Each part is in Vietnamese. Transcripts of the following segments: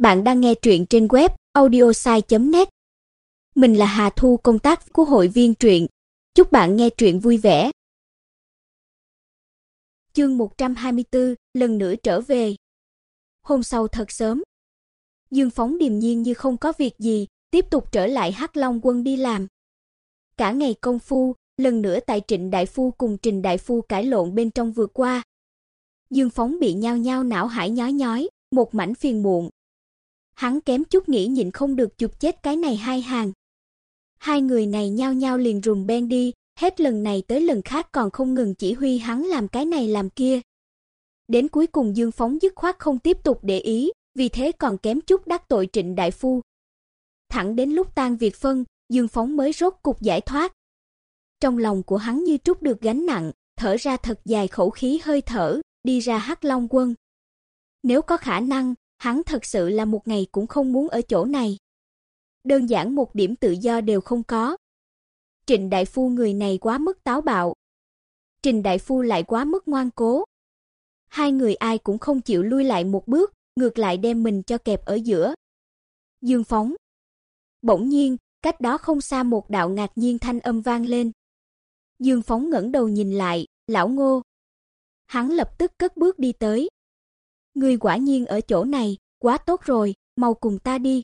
Bạn đang nghe truyện trên web audiosai.net. Mình là Hà Thu công tác của hội viên truyện. Chúc bạn nghe truyện vui vẻ. Chương 124, lần nữa trở về. Hôm sau thật sớm, Dương Phóng điềm nhiên như không có việc gì, tiếp tục trở lại Hắc Long quân đi làm. Cả ngày công phu, lần nữa tại Trịnh đại phu cùng Trình đại phu cãi lộn bên trong vừa qua. Dương Phóng bị nhao nhao não hải nhói nhói, một mảnh phiền muộn. Hắn kém chút nghĩ nhịn không được chụp chết cái này hai hàng. Hai người này nhao nhao liền rùng ben đi, hết lần này tới lần khác còn không ngừng chỉ huy hắn làm cái này làm kia. Đến cuối cùng Dương Phóng dứt khoát không tiếp tục để ý, vì thế còn kém chút đắc tội Trịnh đại phu. Thẳng đến lúc tan việc phân, Dương Phóng mới rốt cục giải thoát. Trong lòng của hắn như trút được gánh nặng, thở ra thật dài khẩu khí hơi thở, đi ra Hắc Long quân. Nếu có khả năng, hắn thật sự là một ngày cũng không muốn ở chỗ này. Đơn giản một điểm tự do đều không có. Trịnh đại phu người này quá mức táo bạo. Trình đại phu lại quá mức ngoan cố. Hai người ai cũng không chịu lui lại một bước, ngược lại đem mình cho kẹp ở giữa. Dương phóng. Bỗng nhiên, cách đó không xa một đạo ngạc nhiên thanh âm vang lên. Dương phóng ngẩng đầu nhìn lại, lão Ngô. Hắn lập tức cất bước đi tới. Ngươi quả nhiên ở chỗ này, quá tốt rồi, mau cùng ta đi.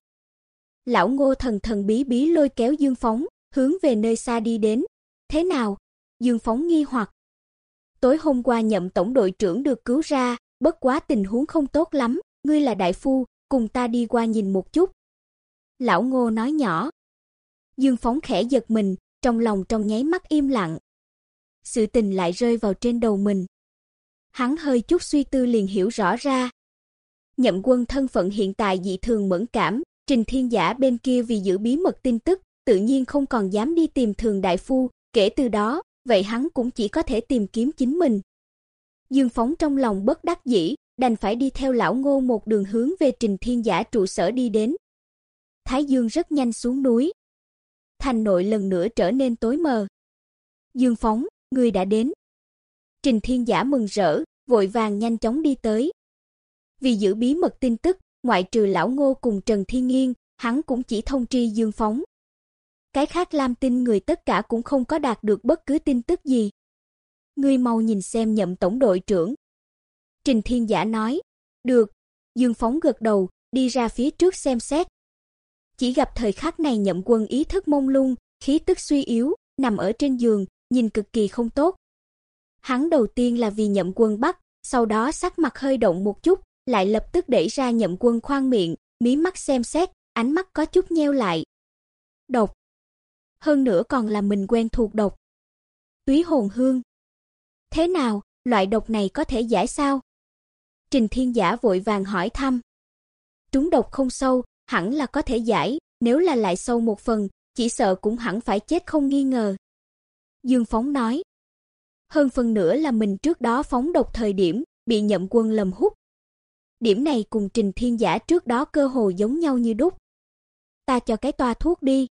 Lão Ngô thần thần bí bí lôi kéo Dương Phóng, hướng về nơi xa đi đến. Thế nào? Dương Phóng nghi hoặc. Tối hôm qua nhậm tổng đội trưởng được cứu ra, bất quá tình huống không tốt lắm, ngươi là đại phu, cùng ta đi qua nhìn một chút. Lão Ngô nói nhỏ. Dương Phóng khẽ giật mình, trong lòng trong nháy mắt im lặng. Sự tình lại rơi vào trên đầu mình. Hắn hơi chút suy tư liền hiểu rõ ra. Nhậm Quân thân phận hiện tại dị thường mẫn cảm, Trình Thiên Giả bên kia vì giữ bí mật tin tức, tự nhiên không còn dám đi tìm Thường đại phu, kể từ đó, vậy hắn cũng chỉ có thể tìm kiếm chính mình. Dương Phóng trong lòng bất đắc dĩ, đành phải đi theo lão Ngô một đường hướng về Trình Thiên Giả trụ sở đi đến. Thái Dương rất nhanh xuống núi. Thành nội lần nữa trở nên tối mờ. Dương Phóng, người đã đến. Trình Thiên Giả mừng rỡ, vội vàng nhanh chóng đi tới. Vì giữ bí mật tin tức, ngoại trừ lão Ngô cùng Trần Thiên Nghiên, hắn cũng chỉ thông tri Dương Phóng. Cái khác Lam Tinh người tất cả cũng không có đạt được bất cứ tin tức gì. Ngươi mau nhìn xem nhậm tổng đội trưởng. Trình Thiên Giả nói, được. Dương Phóng gật đầu, đi ra phía trước xem xét. Chỉ gặp thời khắc này nhậm quân ý thức mông lung, khí tức suy yếu, nằm ở trên giường, nhìn cực kỳ không tốt. Hắn đầu tiên là vì nhậm quân bắt, sau đó sắc mặt hơi động một chút, lại lập tức đẩy ra nhậm quân khoan miệng, mí mắt xem xét, ánh mắt có chút nheo lại. Độc. Hơn nữa còn là mình quen thuộc độc. Túy hồn hương. Thế nào, loại độc này có thể giải sao? Trình Thiên Giả vội vàng hỏi thăm. Trúng độc không sâu, hẳn là có thể giải, nếu là lại sâu một phần, chỉ sợ cũng hẳn phải chết không nghi ngờ. Dương Phóng nói. Hơn phần nữa là mình trước đó phóng độc thời điểm, bị nhậm quân lầm hút. Điểm này cùng Trình Thiên Giả trước đó cơ hồ giống nhau như đúc. Ta cho cái toa thuốc đi.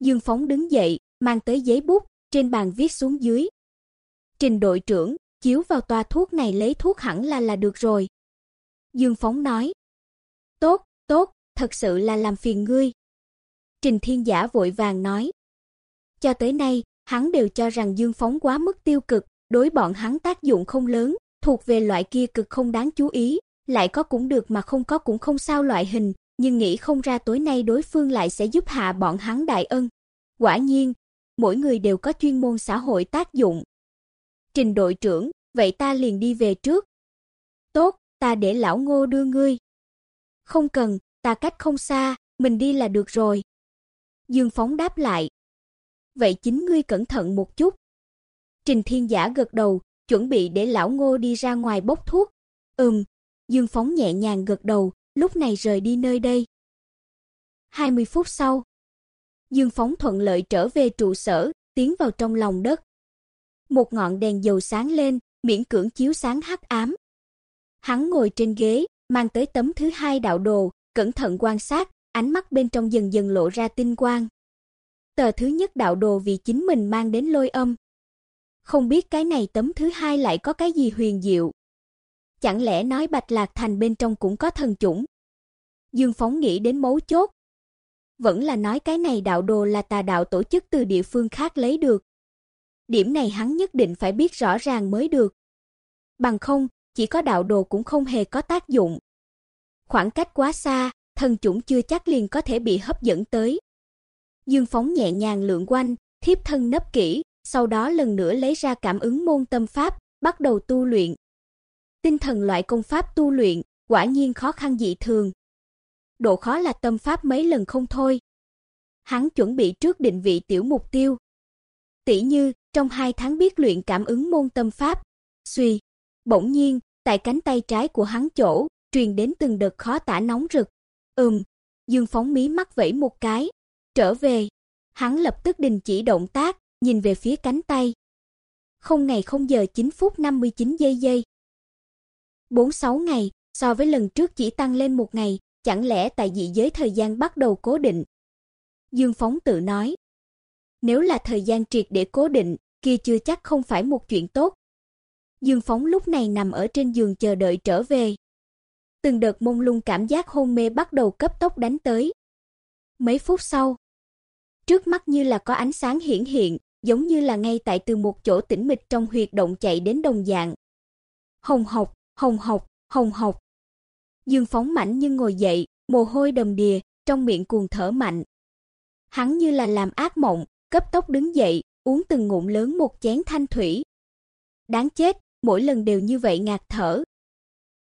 Dương Phóng đứng dậy, mang tới giấy bút, trên bàn viết xuống dưới. Trình đội trưởng, chiếu vào toa thuốc này lấy thuốc hẳn là là được rồi. Dương Phóng nói. Tốt, tốt, thật sự là làm phiền ngươi. Trình Thiên Giả vội vàng nói. Cho tới nay, hắn đều cho rằng Dương Phóng quá mức tiêu cực, đối bọn hắn tác dụng không lớn, thuộc về loại kia cực không đáng chú ý, lại có cũng được mà không có cũng không sao loại hình, nhưng nghĩ không ra tối nay đối phương lại sẽ giúp hạ bọn hắn đại ân. Quả nhiên, mỗi người đều có chuyên môn xã hội tác dụng. Trình đội trưởng, vậy ta liền đi về trước. Tốt, ta để lão Ngô đưa ngươi. Không cần, ta cách không xa, mình đi là được rồi. Dương Phóng đáp lại. Vậy chính ngươi cẩn thận một chút. Trình Thiên Giả gật đầu, chuẩn bị để lão Ngô đi ra ngoài bốc thuốc. Ừm, Dương Phóng nhẹ nhàng gật đầu, lúc này rời đi nơi đây. 20 phút sau, Dương Phóng thuận lợi trở về trụ sở, tiến vào trong lòng đất. Một ngọn đèn dầu sáng lên, miễn cưỡng chiếu sáng hắc ám. Hắn ngồi trên ghế, mang tới tấm thứ hai đạo đồ, cẩn thận quan sát, ánh mắt bên trong dần dần lộ ra tinh quang. Tờ thứ nhất đạo đồ vì chính mình mang đến lôi âm. Không biết cái này tấm thứ hai lại có cái gì huyền diệu. Chẳng lẽ nói Bạch Lạc Thành bên trong cũng có thần chủng? Dương Phóng nghĩ đến mấu chốt. Vẫn là nói cái này đạo đồ là tà đạo tổ chức từ địa phương khác lấy được. Điểm này hắn nhất định phải biết rõ ràng mới được. Bằng không, chỉ có đạo đồ cũng không hề có tác dụng. Khoảng cách quá xa, thần chủng chưa chắc liền có thể bị hấp dẫn tới. Dương Phóng nhẹ nhàng lượn quanh, thiếp thân nấp kỹ, sau đó lần nữa lấy ra cảm ứng môn tâm pháp, bắt đầu tu luyện. Tinh thần loại công pháp tu luyện, quả nhiên khó khăn dị thường. Độ khó là tâm pháp mấy lần không thôi. Hắn chuẩn bị trước định vị tiểu mục tiêu. Tỷ như, trong 2 tháng biết luyện cảm ứng môn tâm pháp. Suy, bỗng nhiên, tại cánh tay trái của hắn chỗ, truyền đến từng đợt khó tả nóng rực. Ừm, Dương phóng mí mắt vẫy một cái, trở về. Hắn lập tức đình chỉ động tác, nhìn về phía cánh tay. Không ngày không giờ 9 phút 59 giây giây. 46 ngày, so với lần trước chỉ tăng lên một ngày, chẳng lẽ tại dị giới thời gian bắt đầu cố định? Dương Phóng tự nói. Nếu là thời gian triệt để cố định, kia chưa chắc không phải một chuyện tốt. Dương Phóng lúc này nằm ở trên giường chờ đợi trở về. Từng đợt mông lung cảm giác hôn mê bắt đầu cấp tốc đánh tới. Mấy phút sau, trước mắt như là có ánh sáng hiển hiện, giống như là ngay tại từ một chỗ tĩnh mịch trong huyệt động chạy đến đồng dạng. Hồng học, hồng học, hồng học. Dương phóng mạnh nhưng ngồi dậy, mồ hôi đầm đìa, trong miệng cuồng thở mạnh. Hắn như là làm ác mộng, cấp tốc đứng dậy, uống từng ngụm lớn một chén thanh thủy. Đáng chết, mỗi lần đều như vậy ngạt thở.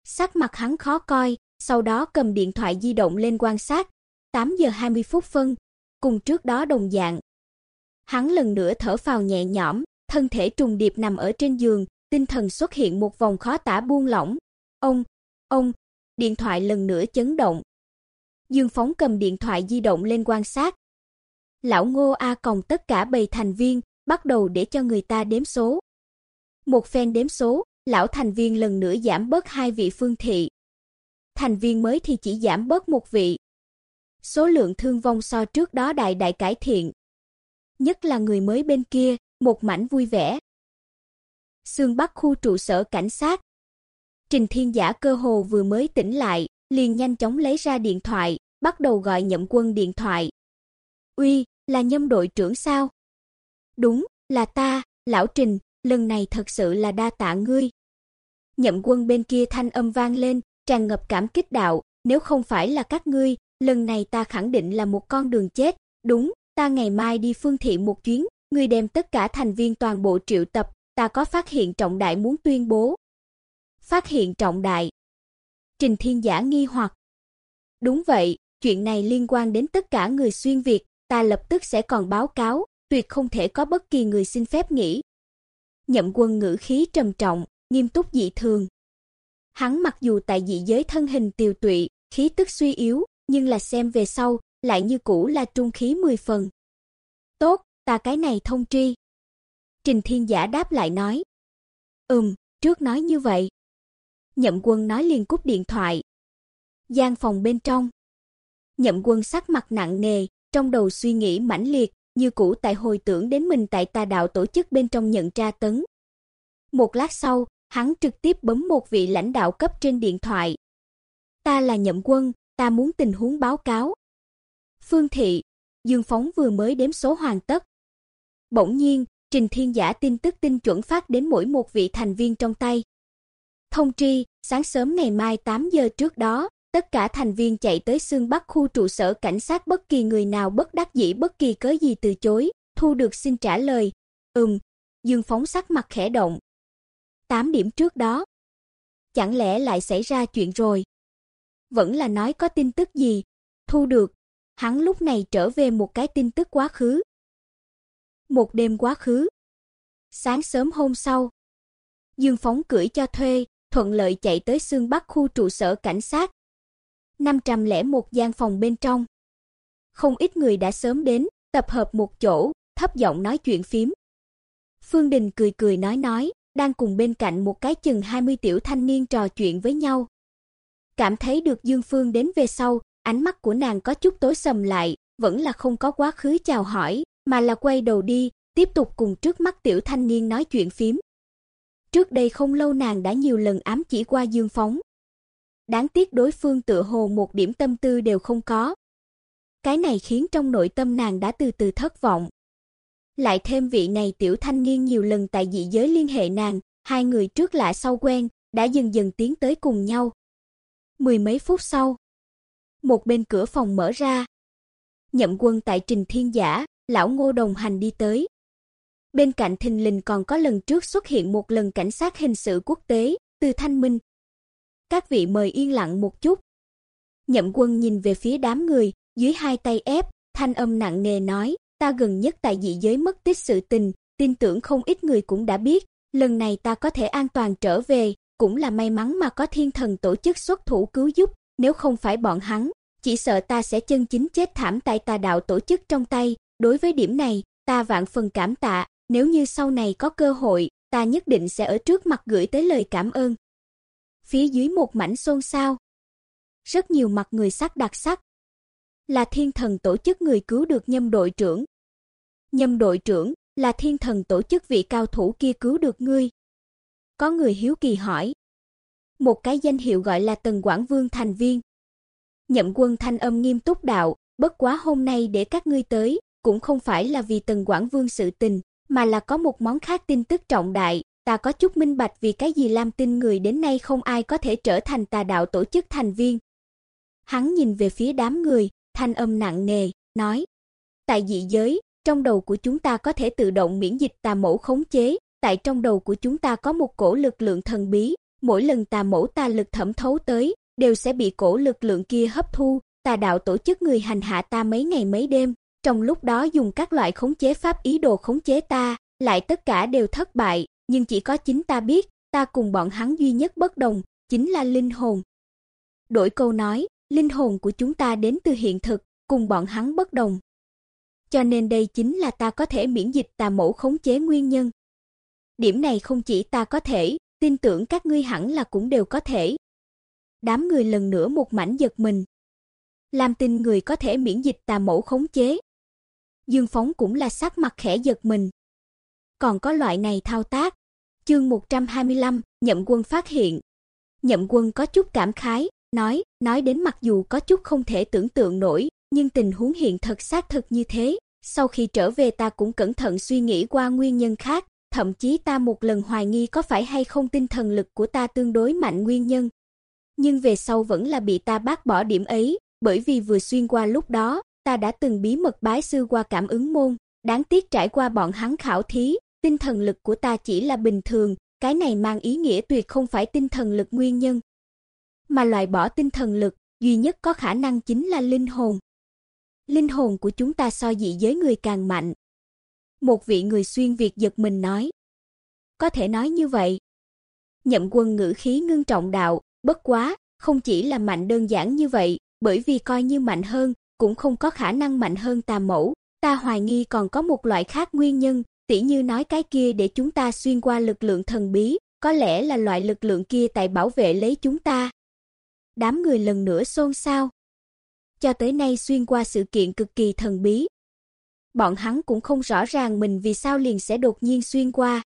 Sắc mặt hắn khó coi, sau đó cầm điện thoại di động lên quan sát. 8 giờ 20 phút phân, cùng trước đó đồng dạng. Hắn lần nữa thở phào nhẹ nhõm, thân thể trùng điệp nằm ở trên giường, tinh thần xuất hiện một vòng khó tả buông lỏng. Ông, ông, điện thoại lần nữa chấn động. Dương Phóng cầm điện thoại di động lên quan sát. Lão Ngô A còng tất cả bầy thành viên, bắt đầu để cho người ta đếm số. Một phen đếm số, lão thành viên lần nữa giảm bớt hai vị phương thị. Thành viên mới thì chỉ giảm bớt một vị. Số lượng thương vong so trước đó đại đại cải thiện. Nhất là người mới bên kia, một mảnh vui vẻ. Sương Bắc khu trụ sở cảnh sát. Trình Thiên Giả cơ hồ vừa mới tỉnh lại, liền nhanh chóng lấy ra điện thoại, bắt đầu gọi Nhậm Quân điện thoại. "Uy, là Nhâm đội trưởng sao?" "Đúng, là ta, lão Trình, lần này thật sự là đa tạ ngươi." Nhậm Quân bên kia thanh âm vang lên, tràn ngập cảm kích đạo, "Nếu không phải là các ngươi, lần này ta khẳng định là một con đường chết, đúng, ta ngày mai đi phương thị một chuyến, ngươi đem tất cả thành viên toàn bộ triệu tập, ta có phát hiện trọng đại muốn tuyên bố." Phát hiện trọng đại. Trình Thiên Giả nghi hoặc. Đúng vậy, chuyện này liên quan đến tất cả người xuyên Việt, ta lập tức sẽ còn báo cáo, tuyệt không thể có bất kỳ người xin phép nghỉ. Nhậm Quân ngữ khí trầm trọng, nghiêm túc dị thường. Hắn mặc dù tại dị giới thân hình tiều tụy, khí tức suy yếu, nhưng là xem về sau, lại như cũ là trung khí 10 phần. Tốt, ta cái này thông tri. Trình Thiên Giả đáp lại nói. Ừm, trước nói như vậy. Nhậm Quân nói liền cúp điện thoại. Gian phòng bên trong. Nhậm Quân sắc mặt nặng nề, trong đầu suy nghĩ mãnh liệt, như cũ tại hồi tưởng đến mình tại tà đạo tổ chức bên trong nhận tra tấn. Một lát sau, hắn trực tiếp bấm một vị lãnh đạo cấp trên điện thoại. "Ta là Nhậm Quân, ta muốn tình huống báo cáo." Phương thị, Dương Phóng vừa mới đếm số hoàn tất. Bỗng nhiên, Trình Thiên Giả tin tức tinh chuẩn phát đến mỗi một vị thành viên trong tay. Thông tri, sáng sớm ngày mai 8 giờ trước đó, tất cả thành viên chạy tới xương Bắc khu trụ sở cảnh sát bất kỳ người nào bất đắc dĩ bất kỳ cớ gì từ chối, thu được xin trả lời. Ừm, Dương phóng sắc mặt khẽ động. 8 điểm trước đó. Chẳng lẽ lại xảy ra chuyện rồi? Vẫn là nói có tin tức gì? Thu được. Hắn lúc này trở về một cái tin tức quá khứ. Một đêm quá khứ. Sáng sớm hôm sau, Dương Phóng cưỡi cho thuê, thuận lợi chạy tới xương Bắc khu trụ sở cảnh sát. 501 gian phòng bên trong. Không ít người đã sớm đến, tập hợp một chỗ, thấp giọng nói chuyện phím. Phương Đình cười cười nói nói, đang cùng bên cạnh một cái chừng 20 tiểu thanh niên trò chuyện với nhau. Cảm thấy được Dương Phương đến về sau, ánh mắt của nàng có chút tối sầm lại, vẫn là không có quá khứ chào hỏi, mà là quay đầu đi, tiếp tục cùng trước mắt tiểu thanh niên nói chuyện phím. Trước đây không lâu nàng đã nhiều lần ám chỉ qua Dương Phóng. đáng tiếc đối phương tựa hồ một điểm tâm tư đều không có. Cái này khiến trong nội tâm nàng đã từ từ thất vọng. Lại thêm vị này tiểu thanh niên nhiều lần tại dị giới liên hệ nàng, hai người trước lạ sau quen, đã dần dần tiến tới cùng nhau. Mười mấy phút sau, một bên cửa phòng mở ra. Nhậm Quân tại Trình Thiên Giả, lão Ngô đồng hành đi tới. Bên cạnh thình lình còn có lần trước xuất hiện một lần cảnh sát hình sự quốc tế, Từ Thanh Minh. Các vị mời yên lặng một chút. Nhậm Quân nhìn về phía đám người, dưới hai tay ép, thanh âm nặng nề nói, ta gần nhất tại dị giới mất tích sự tình, tin tưởng không ít người cũng đã biết, lần này ta có thể an toàn trở về, cũng là may mắn mà có thiên thần tổ chức xuất thủ cứu giúp, nếu không phải bọn hắn, chỉ sợ ta sẽ chân chính chết thảm tại tà đạo tổ chức trong tay, đối với điểm này, ta vạn phần cảm tạ, nếu như sau này có cơ hội, ta nhất định sẽ ở trước mặt gửi tới lời cảm ơn. Phía dưới một mảnh xôn xao. Rất nhiều mặt người sắc đặc sắc. Là thiên thần tổ chức người cứu được nhâm đội trưởng. Nhâm đội trưởng, là thiên thần tổ chức vị cao thủ kia cứu được ngươi. Có người hiếu kỳ hỏi. Một cái danh hiệu gọi là Tần Quảng Vương thành viên. Nhậm Quân thanh âm nghiêm túc đạo, bất quá hôm nay để các ngươi tới, cũng không phải là vì Tần Quảng Vương sự tình, mà là có một món khác tin tức trọng đại, ta có chút minh bạch vì cái gì Lam Tinh người đến nay không ai có thể trở thành tà đạo tổ chức thành viên. Hắn nhìn về phía đám người, thanh âm nặng nề, nói: "Tại dị giới, trong đầu của chúng ta có thể tự động miễn dịch tà mẫu khống chế, tại trong đầu của chúng ta có một cổ lực lượng thần bí, mỗi lần tà mẫu ta lực thẩm thấu tới, đều sẽ bị cổ lực lượng kia hấp thu, tà đạo tổ chức người hành hạ ta mấy ngày mấy đêm, trong lúc đó dùng các loại khống chế pháp ý đồ khống chế ta, lại tất cả đều thất bại, nhưng chỉ có chính ta biết, ta cùng bọn hắn duy nhất bất đồng, chính là linh hồn. Đổi câu nói, linh hồn của chúng ta đến từ hiện thực, cùng bọn hắn bất đồng. Cho nên đây chính là ta có thể miễn dịch tà mẫu khống chế nguyên nhân. Điểm này không chỉ ta có thể, tin tưởng các ngươi hẳn là cũng đều có thể. Đám người lần nữa một mảnh giật mình. Làm tin người có thể miễn dịch tà mẫu khống chế. Dương Phóng cũng là sắc mặt khẽ giật mình. Còn có loại này thao tác. Chương 125, Nhậm Quân phát hiện. Nhậm Quân có chút cảm khái, nói, nói đến mặc dù có chút không thể tưởng tượng nổi, nhưng tình huống hiện thật xác thực như thế, sau khi trở về ta cũng cẩn thận suy nghĩ qua nguyên nhân khác, thậm chí ta một lần hoài nghi có phải hay không tinh thần lực của ta tương đối mạnh nguyên nhân. Nhưng về sau vẫn là bị ta bác bỏ điểm ấy, bởi vì vừa xuyên qua lúc đó, ta đã từng bí mật bái sư qua cảm ứng môn, đáng tiếc trải qua bọn hắn khảo thí, tinh thần lực của ta chỉ là bình thường, cái này mang ý nghĩa tuyệt không phải tinh thần lực nguyên nhân, mà loại bỏ tinh thần lực, duy nhất có khả năng chính là linh hồn. Linh hồn của chúng ta so dị giới người càng mạnh. Một vị người xuyên việt giật mình nói. Có thể nói như vậy. Nhậm Quân ngữ khí ngưng trọng đạo, bất quá, không chỉ là mạnh đơn giản như vậy, bởi vì coi như mạnh hơn, cũng không có khả năng mạnh hơn tà mẫu, ta hoài nghi còn có một loại khác nguyên nhân, tỉ như nói cái kia để chúng ta xuyên qua lực lượng thần bí, có lẽ là loại lực lượng kia tại bảo vệ lấy chúng ta. Đám người lần nữa xôn xao. Cho tới nay xuyên qua sự kiện cực kỳ thần bí. Bọn hắn cũng không rõ ràng mình vì sao liền sẽ đột nhiên xuyên qua.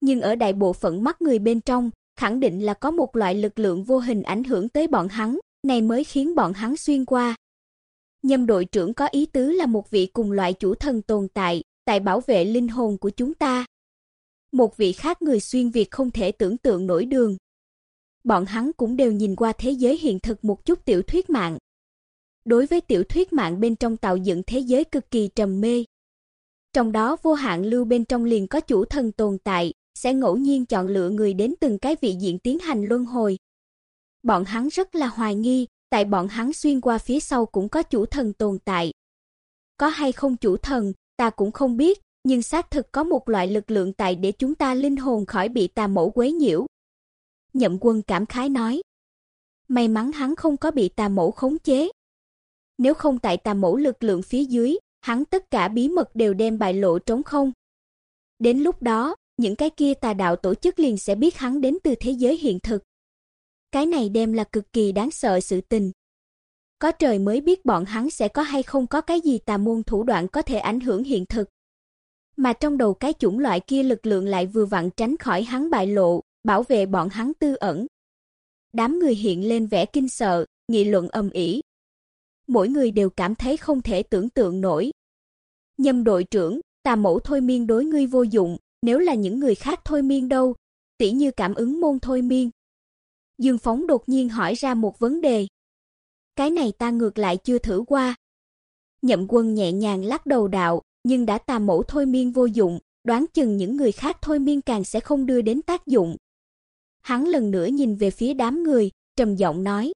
Nhưng ở đại bộ phận mắt người bên trong, khẳng định là có một loại lực lượng vô hình ảnh hưởng tới bọn hắn, này mới khiến bọn hắn xuyên qua. Nhâm đội trưởng có ý tứ là một vị cùng loại chủ thần tồn tại, tại bảo vệ linh hồn của chúng ta. Một vị khác người xuyên việt không thể tưởng tượng nổi đường. Bọn hắn cũng đều nhìn qua thế giới hiện thực một chút tiểu thuyết mạng. Đối với tiểu thuyết mạng bên trong tạo dựng thế giới cực kỳ trầm mê. Trong đó vô hạn lưu bên trong liền có chủ thần tồn tại, sẽ ngẫu nhiên chọn lựa người đến từng cái vị diện tiến hành luân hồi. Bọn hắn rất là hoài nghi, tại bọn hắn xuyên qua phía sau cũng có chủ thần tồn tại. Có hay không chủ thần, ta cũng không biết, nhưng xác thực có một loại lực lượng tại để chúng ta linh hồn khỏi bị tà mẫu quấy nhiễu. Nhậm Quân cảm khái nói, may mắn hắn không có bị tà mẫu khống chế. Nếu không tại tà mẫu lực lượng phía dưới, hắn tất cả bí mật đều đem bại lộ trống không. Đến lúc đó, những cái kia tà đạo tổ chức liền sẽ biết hắn đến từ thế giới hiện thực. Cái này đem là cực kỳ đáng sợ sự tình. Có trời mới biết bọn hắn sẽ có hay không có cái gì tà môn thủ đoạn có thể ảnh hưởng hiện thực. Mà trong đầu cái chủng loại kia lực lượng lại vừa vặn tránh khỏi hắn bại lộ, bảo vệ bọn hắn tư ẩn. Đám người hiện lên vẻ kinh sợ, nghị luận ầm ĩ. Mỗi người đều cảm thấy không thể tưởng tượng nổi. Nhâm đội trưởng, tà mẫu thôi miên đối ngươi vô dụng, nếu là những người khác thôi miên đâu, tỷ như cảm ứng môn thôi miên. Dương Phóng đột nhiên hỏi ra một vấn đề. Cái này ta ngược lại chưa thử qua. Nhậm Quân nhẹ nhàng lắc đầu đạo, nhưng đã tà mẫu thôi miên vô dụng, đoán chừng những người khác thôi miên càng sẽ không đưa đến tác dụng. Hắn lần nữa nhìn về phía đám người, trầm giọng nói: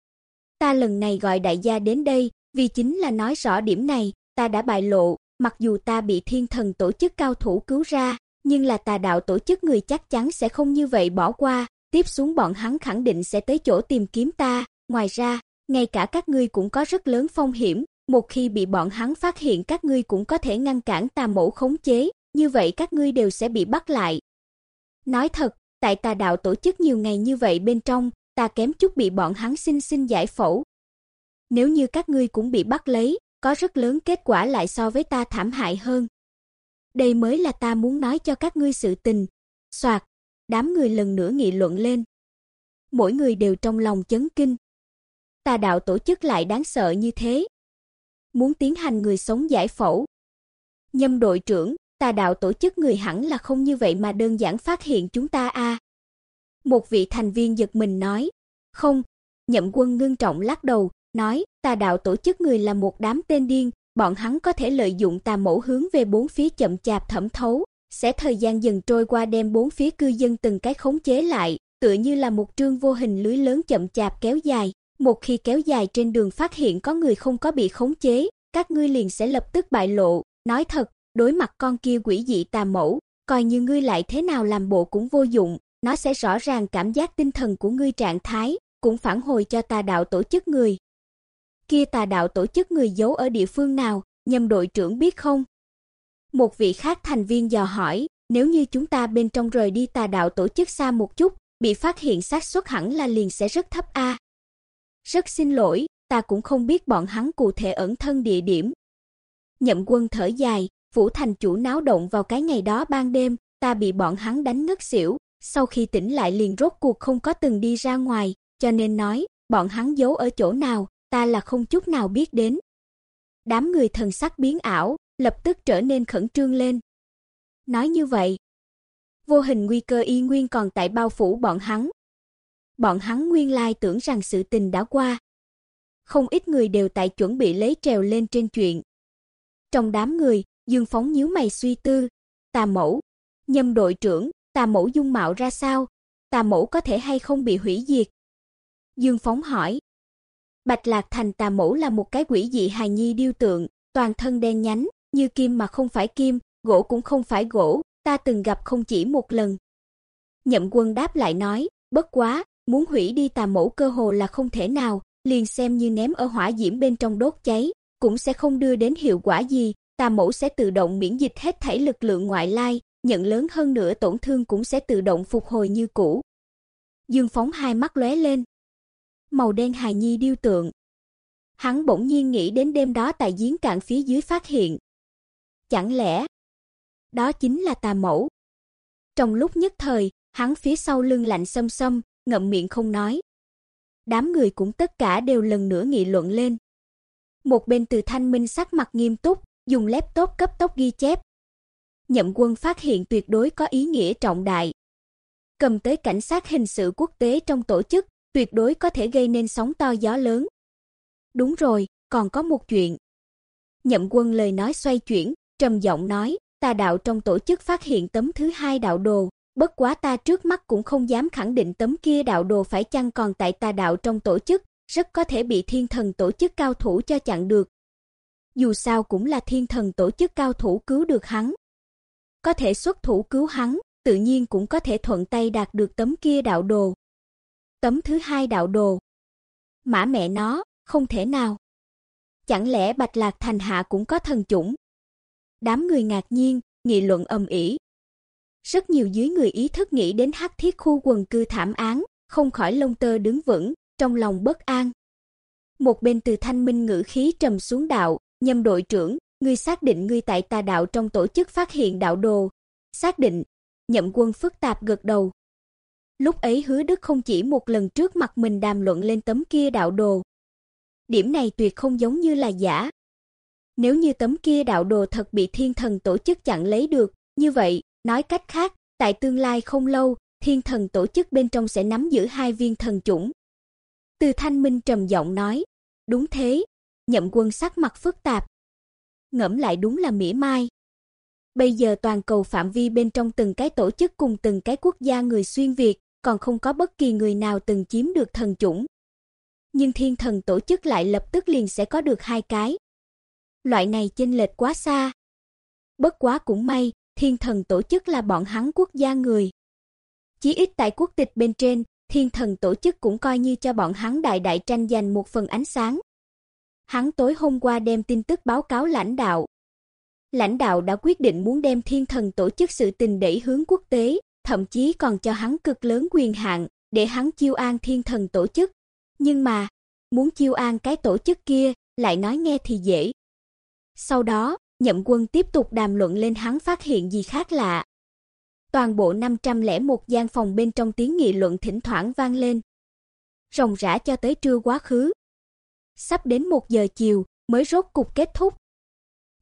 "Ta lần này gọi đại gia đến đây, vì chính là nói rõ điểm này, ta đã bại lộ, mặc dù ta bị thiên thần tổ chức cao thủ cứu ra, nhưng là tà đạo tổ chức người chắc chắn sẽ không như vậy bỏ qua, tiếp xuống bọn hắn khẳng định sẽ tới chỗ tìm kiếm ta, ngoài ra, ngay cả các ngươi cũng có rất lớn phong hiểm, một khi bị bọn hắn phát hiện các ngươi cũng có thể ngăn cản tà mẫu khống chế, như vậy các ngươi đều sẽ bị bắt lại. Nói thật, tại tà đạo tổ chức nhiều ngày như vậy bên trong, ta kém chút bị bọn hắn xin xin giải phẫu. Nếu như các ngươi cũng bị bắt lấy, có rất lớn kết quả lại so với ta thảm hại hơn. Đây mới là ta muốn nói cho các ngươi sự tình. Soạt, đám người lần nữa nghị luận lên. Mỗi người đều trong lòng chấn kinh. Tà đạo tổ chức lại đáng sợ như thế. Muốn tiến hành người sống giải phẫu. Nhâm đội trưởng, tà đạo tổ chức người hẳn là không như vậy mà đơn giản phát hiện chúng ta a. Một vị thành viên giật mình nói, "Không." Nhậm Quân ngưng trọng lắc đầu, nói, "Tà đạo tổ chức người là một đám tên điên, bọn hắn có thể lợi dụng tà mẫu hướng về bốn phía chậm chạp thẩm thấu, sẽ thời gian dần trôi qua đem bốn phía cư dân từng cái khống chế lại, tựa như là một trương vô hình lưới lớn chậm chạp kéo dài, một khi kéo dài trên đường phát hiện có người không có bị khống chế, các ngươi liền sẽ lập tức bại lộ, nói thật, đối mặt con kia quỷ dị tà mẫu, coi như ngươi lại thế nào làm bộ cũng vô dụng, nó sẽ rõ ràng cảm giác tinh thần của ngươi trạng thái, cũng phản hồi cho tà đạo tổ chức người. Kia tà đạo tổ chức người giấu ở địa phương nào, nhâm đội trưởng biết không? Một vị khác thành viên dò hỏi, nếu như chúng ta bên trong rời đi tà đạo tổ chức xa một chút, bị phát hiện xác suất hẳn là liền sẽ rất thấp a. Rất xin lỗi, ta cũng không biết bọn hắn cụ thể ẩn thân địa điểm. Nhậm Quân thở dài, Vũ thành chủ náo động vào cái ngày đó ban đêm, ta bị bọn hắn đánh ngất xỉu, sau khi tỉnh lại liền rốt cuộc không có từng đi ra ngoài, cho nên nói, bọn hắn giấu ở chỗ nào, ta là không chút nào biết đến. Đám người thần sắc biến ảo, lập tức trở nên khẩn trương lên. Nói như vậy, vô hình nguy cơ y nguyên còn tại bao phủ bọn hắn. Bọn hắn nguyên lai tưởng rằng sự tình đã qua. Không ít người đều tại chuẩn bị lấy trèo lên trên chuyện. Trong đám người, Dương Phóng nhíu mày suy tư, Tà Mẫu, Nhâm đội trưởng, Tà Mẫu dung mạo ra sao? Tà Mẫu có thể hay không bị hủy diệt? Dương Phóng hỏi. Bạch Lạc Thành Tà Mẫu là một cái quỷ dị hài nhi điêu tượng, toàn thân đen nhánh, như kim mà không phải kim, gỗ cũng không phải gỗ, ta từng gặp không chỉ một lần. Nhậm Quân đáp lại nói, bất quá, muốn hủy đi Tà Mẫu cơ hồ là không thể nào, liền xem như ném ở hỏa diễm bên trong đốt cháy, cũng sẽ không đưa đến hiệu quả gì, tà mẫu sẽ tự động miễn dịch hết thảy lực lượng ngoại lai, nhận lớn hơn nữa tổn thương cũng sẽ tự động phục hồi như cũ. Dương Phóng hai mắt lóe lên. Màu đen hài nhi điêu tượng. Hắn bỗng nhiên nghĩ đến đêm đó tại giếng cạn phía dưới phát hiện. Chẳng lẽ đó chính là tà mẫu? Trong lúc nhất thời, hắn phía sau lưng lạnh xâm xâm, ngậm miệng không nói. Đám người cũng tất cả đều lần nữa nghị luận lên. Một bên Từ Thanh Minh sắc mặt nghiêm túc, dùng laptop cấp tốc ghi chép. Nhậm Quân phát hiện tuyệt đối có ý nghĩa trọng đại. Cầm tới cảnh sát hình sự quốc tế trong tổ chức, tuyệt đối có thể gây nên sóng to gió lớn. Đúng rồi, còn có một chuyện. Nhậm Quân lời nói xoay chuyển, trầm giọng nói, ta đạo trong tổ chức phát hiện tấm thứ hai đạo đồ, bất quá ta trước mắt cũng không dám khẳng định tấm kia đạo đồ phải chăng còn tại ta đạo trong tổ chức, rất có thể bị thiên thần tổ chức cao thủ cho chặn được, dù sao cũng là thiên thần tổ chức cao thủ cứu được hắn. Có thể xuất thủ cứu hắn, tự nhiên cũng có thể thuận tay đạt được tấm kia đạo đồ. Tấm thứ hai đạo đồ. Mã mẹ nó, không thể nào. Chẳng lẽ Bạch Lạc Thành hạ cũng có thần chủng? Đám người ngạc nhiên, nghị luận ầm ĩ. Rất nhiều dưới người ý thức nghĩ đến hắc thiết khu quần cư thảm án, không khỏi lông tơ đứng vững, trong lòng bất an. Một bên từ thanh minh ngữ khí trầm xuống đạo, Nhâm đội trưởng, ngươi xác định ngươi tại tà đạo trong tổ chức phát hiện đạo đồ. Xác định. Nhậm Quân phức tạp gật đầu lúc ấy hứa đức không chỉ một lần trước mặt mình đàm luận lên tấm kia đạo đồ. Điểm này tuyệt không giống như là giả. Nếu như tấm kia đạo đồ thật bị thiên thần tổ chức chặn lấy được, như vậy, nói cách khác, tại tương lai không lâu, thiên thần tổ chức bên trong sẽ nắm giữ hai viên thần chủng. Từ Thanh Minh trầm giọng nói, đúng thế, nhậm quân sắc mặt phức tạp. Ngẫm lại đúng là mỉa mai. Bây giờ toàn cầu phạm vi bên trong từng cái tổ chức cùng từng cái quốc gia người xuyên Việt, còn không có bất kỳ người nào từng chiếm được thần chủng. Nhưng thiên thần tổ chức lại lập tức liền sẽ có được hai cái. Loại này chênh lệch quá xa. Bất quá cũng may, thiên thần tổ chức là bọn hắn quốc gia người. Chí ít tại quốc tịch bên trên, thiên thần tổ chức cũng coi như cho bọn hắn đại đại tranh giành một phần ánh sáng. Hắn tối hôm qua đem tin tức báo cáo lãnh đạo. Lãnh đạo đã quyết định muốn đem thiên thần tổ chức sự tình đẩy hướng quốc tế, thậm chí còn cho hắn cực lớn quyền hạn để hắn chiêu an thiên thần tổ chức. Nhưng mà, muốn chiêu an cái tổ chức kia, lại nói nghe thì dễ. Sau đó, Nhậm Quân tiếp tục đàm luận lên hắn phát hiện gì khác lạ. Toàn bộ 501 gian phòng bên trong tiếng nghị luận thỉnh thoảng vang lên. Ròng rã cho tới trưa quá khứ. Sắp đến 1 giờ chiều mới rốt cục kết thúc.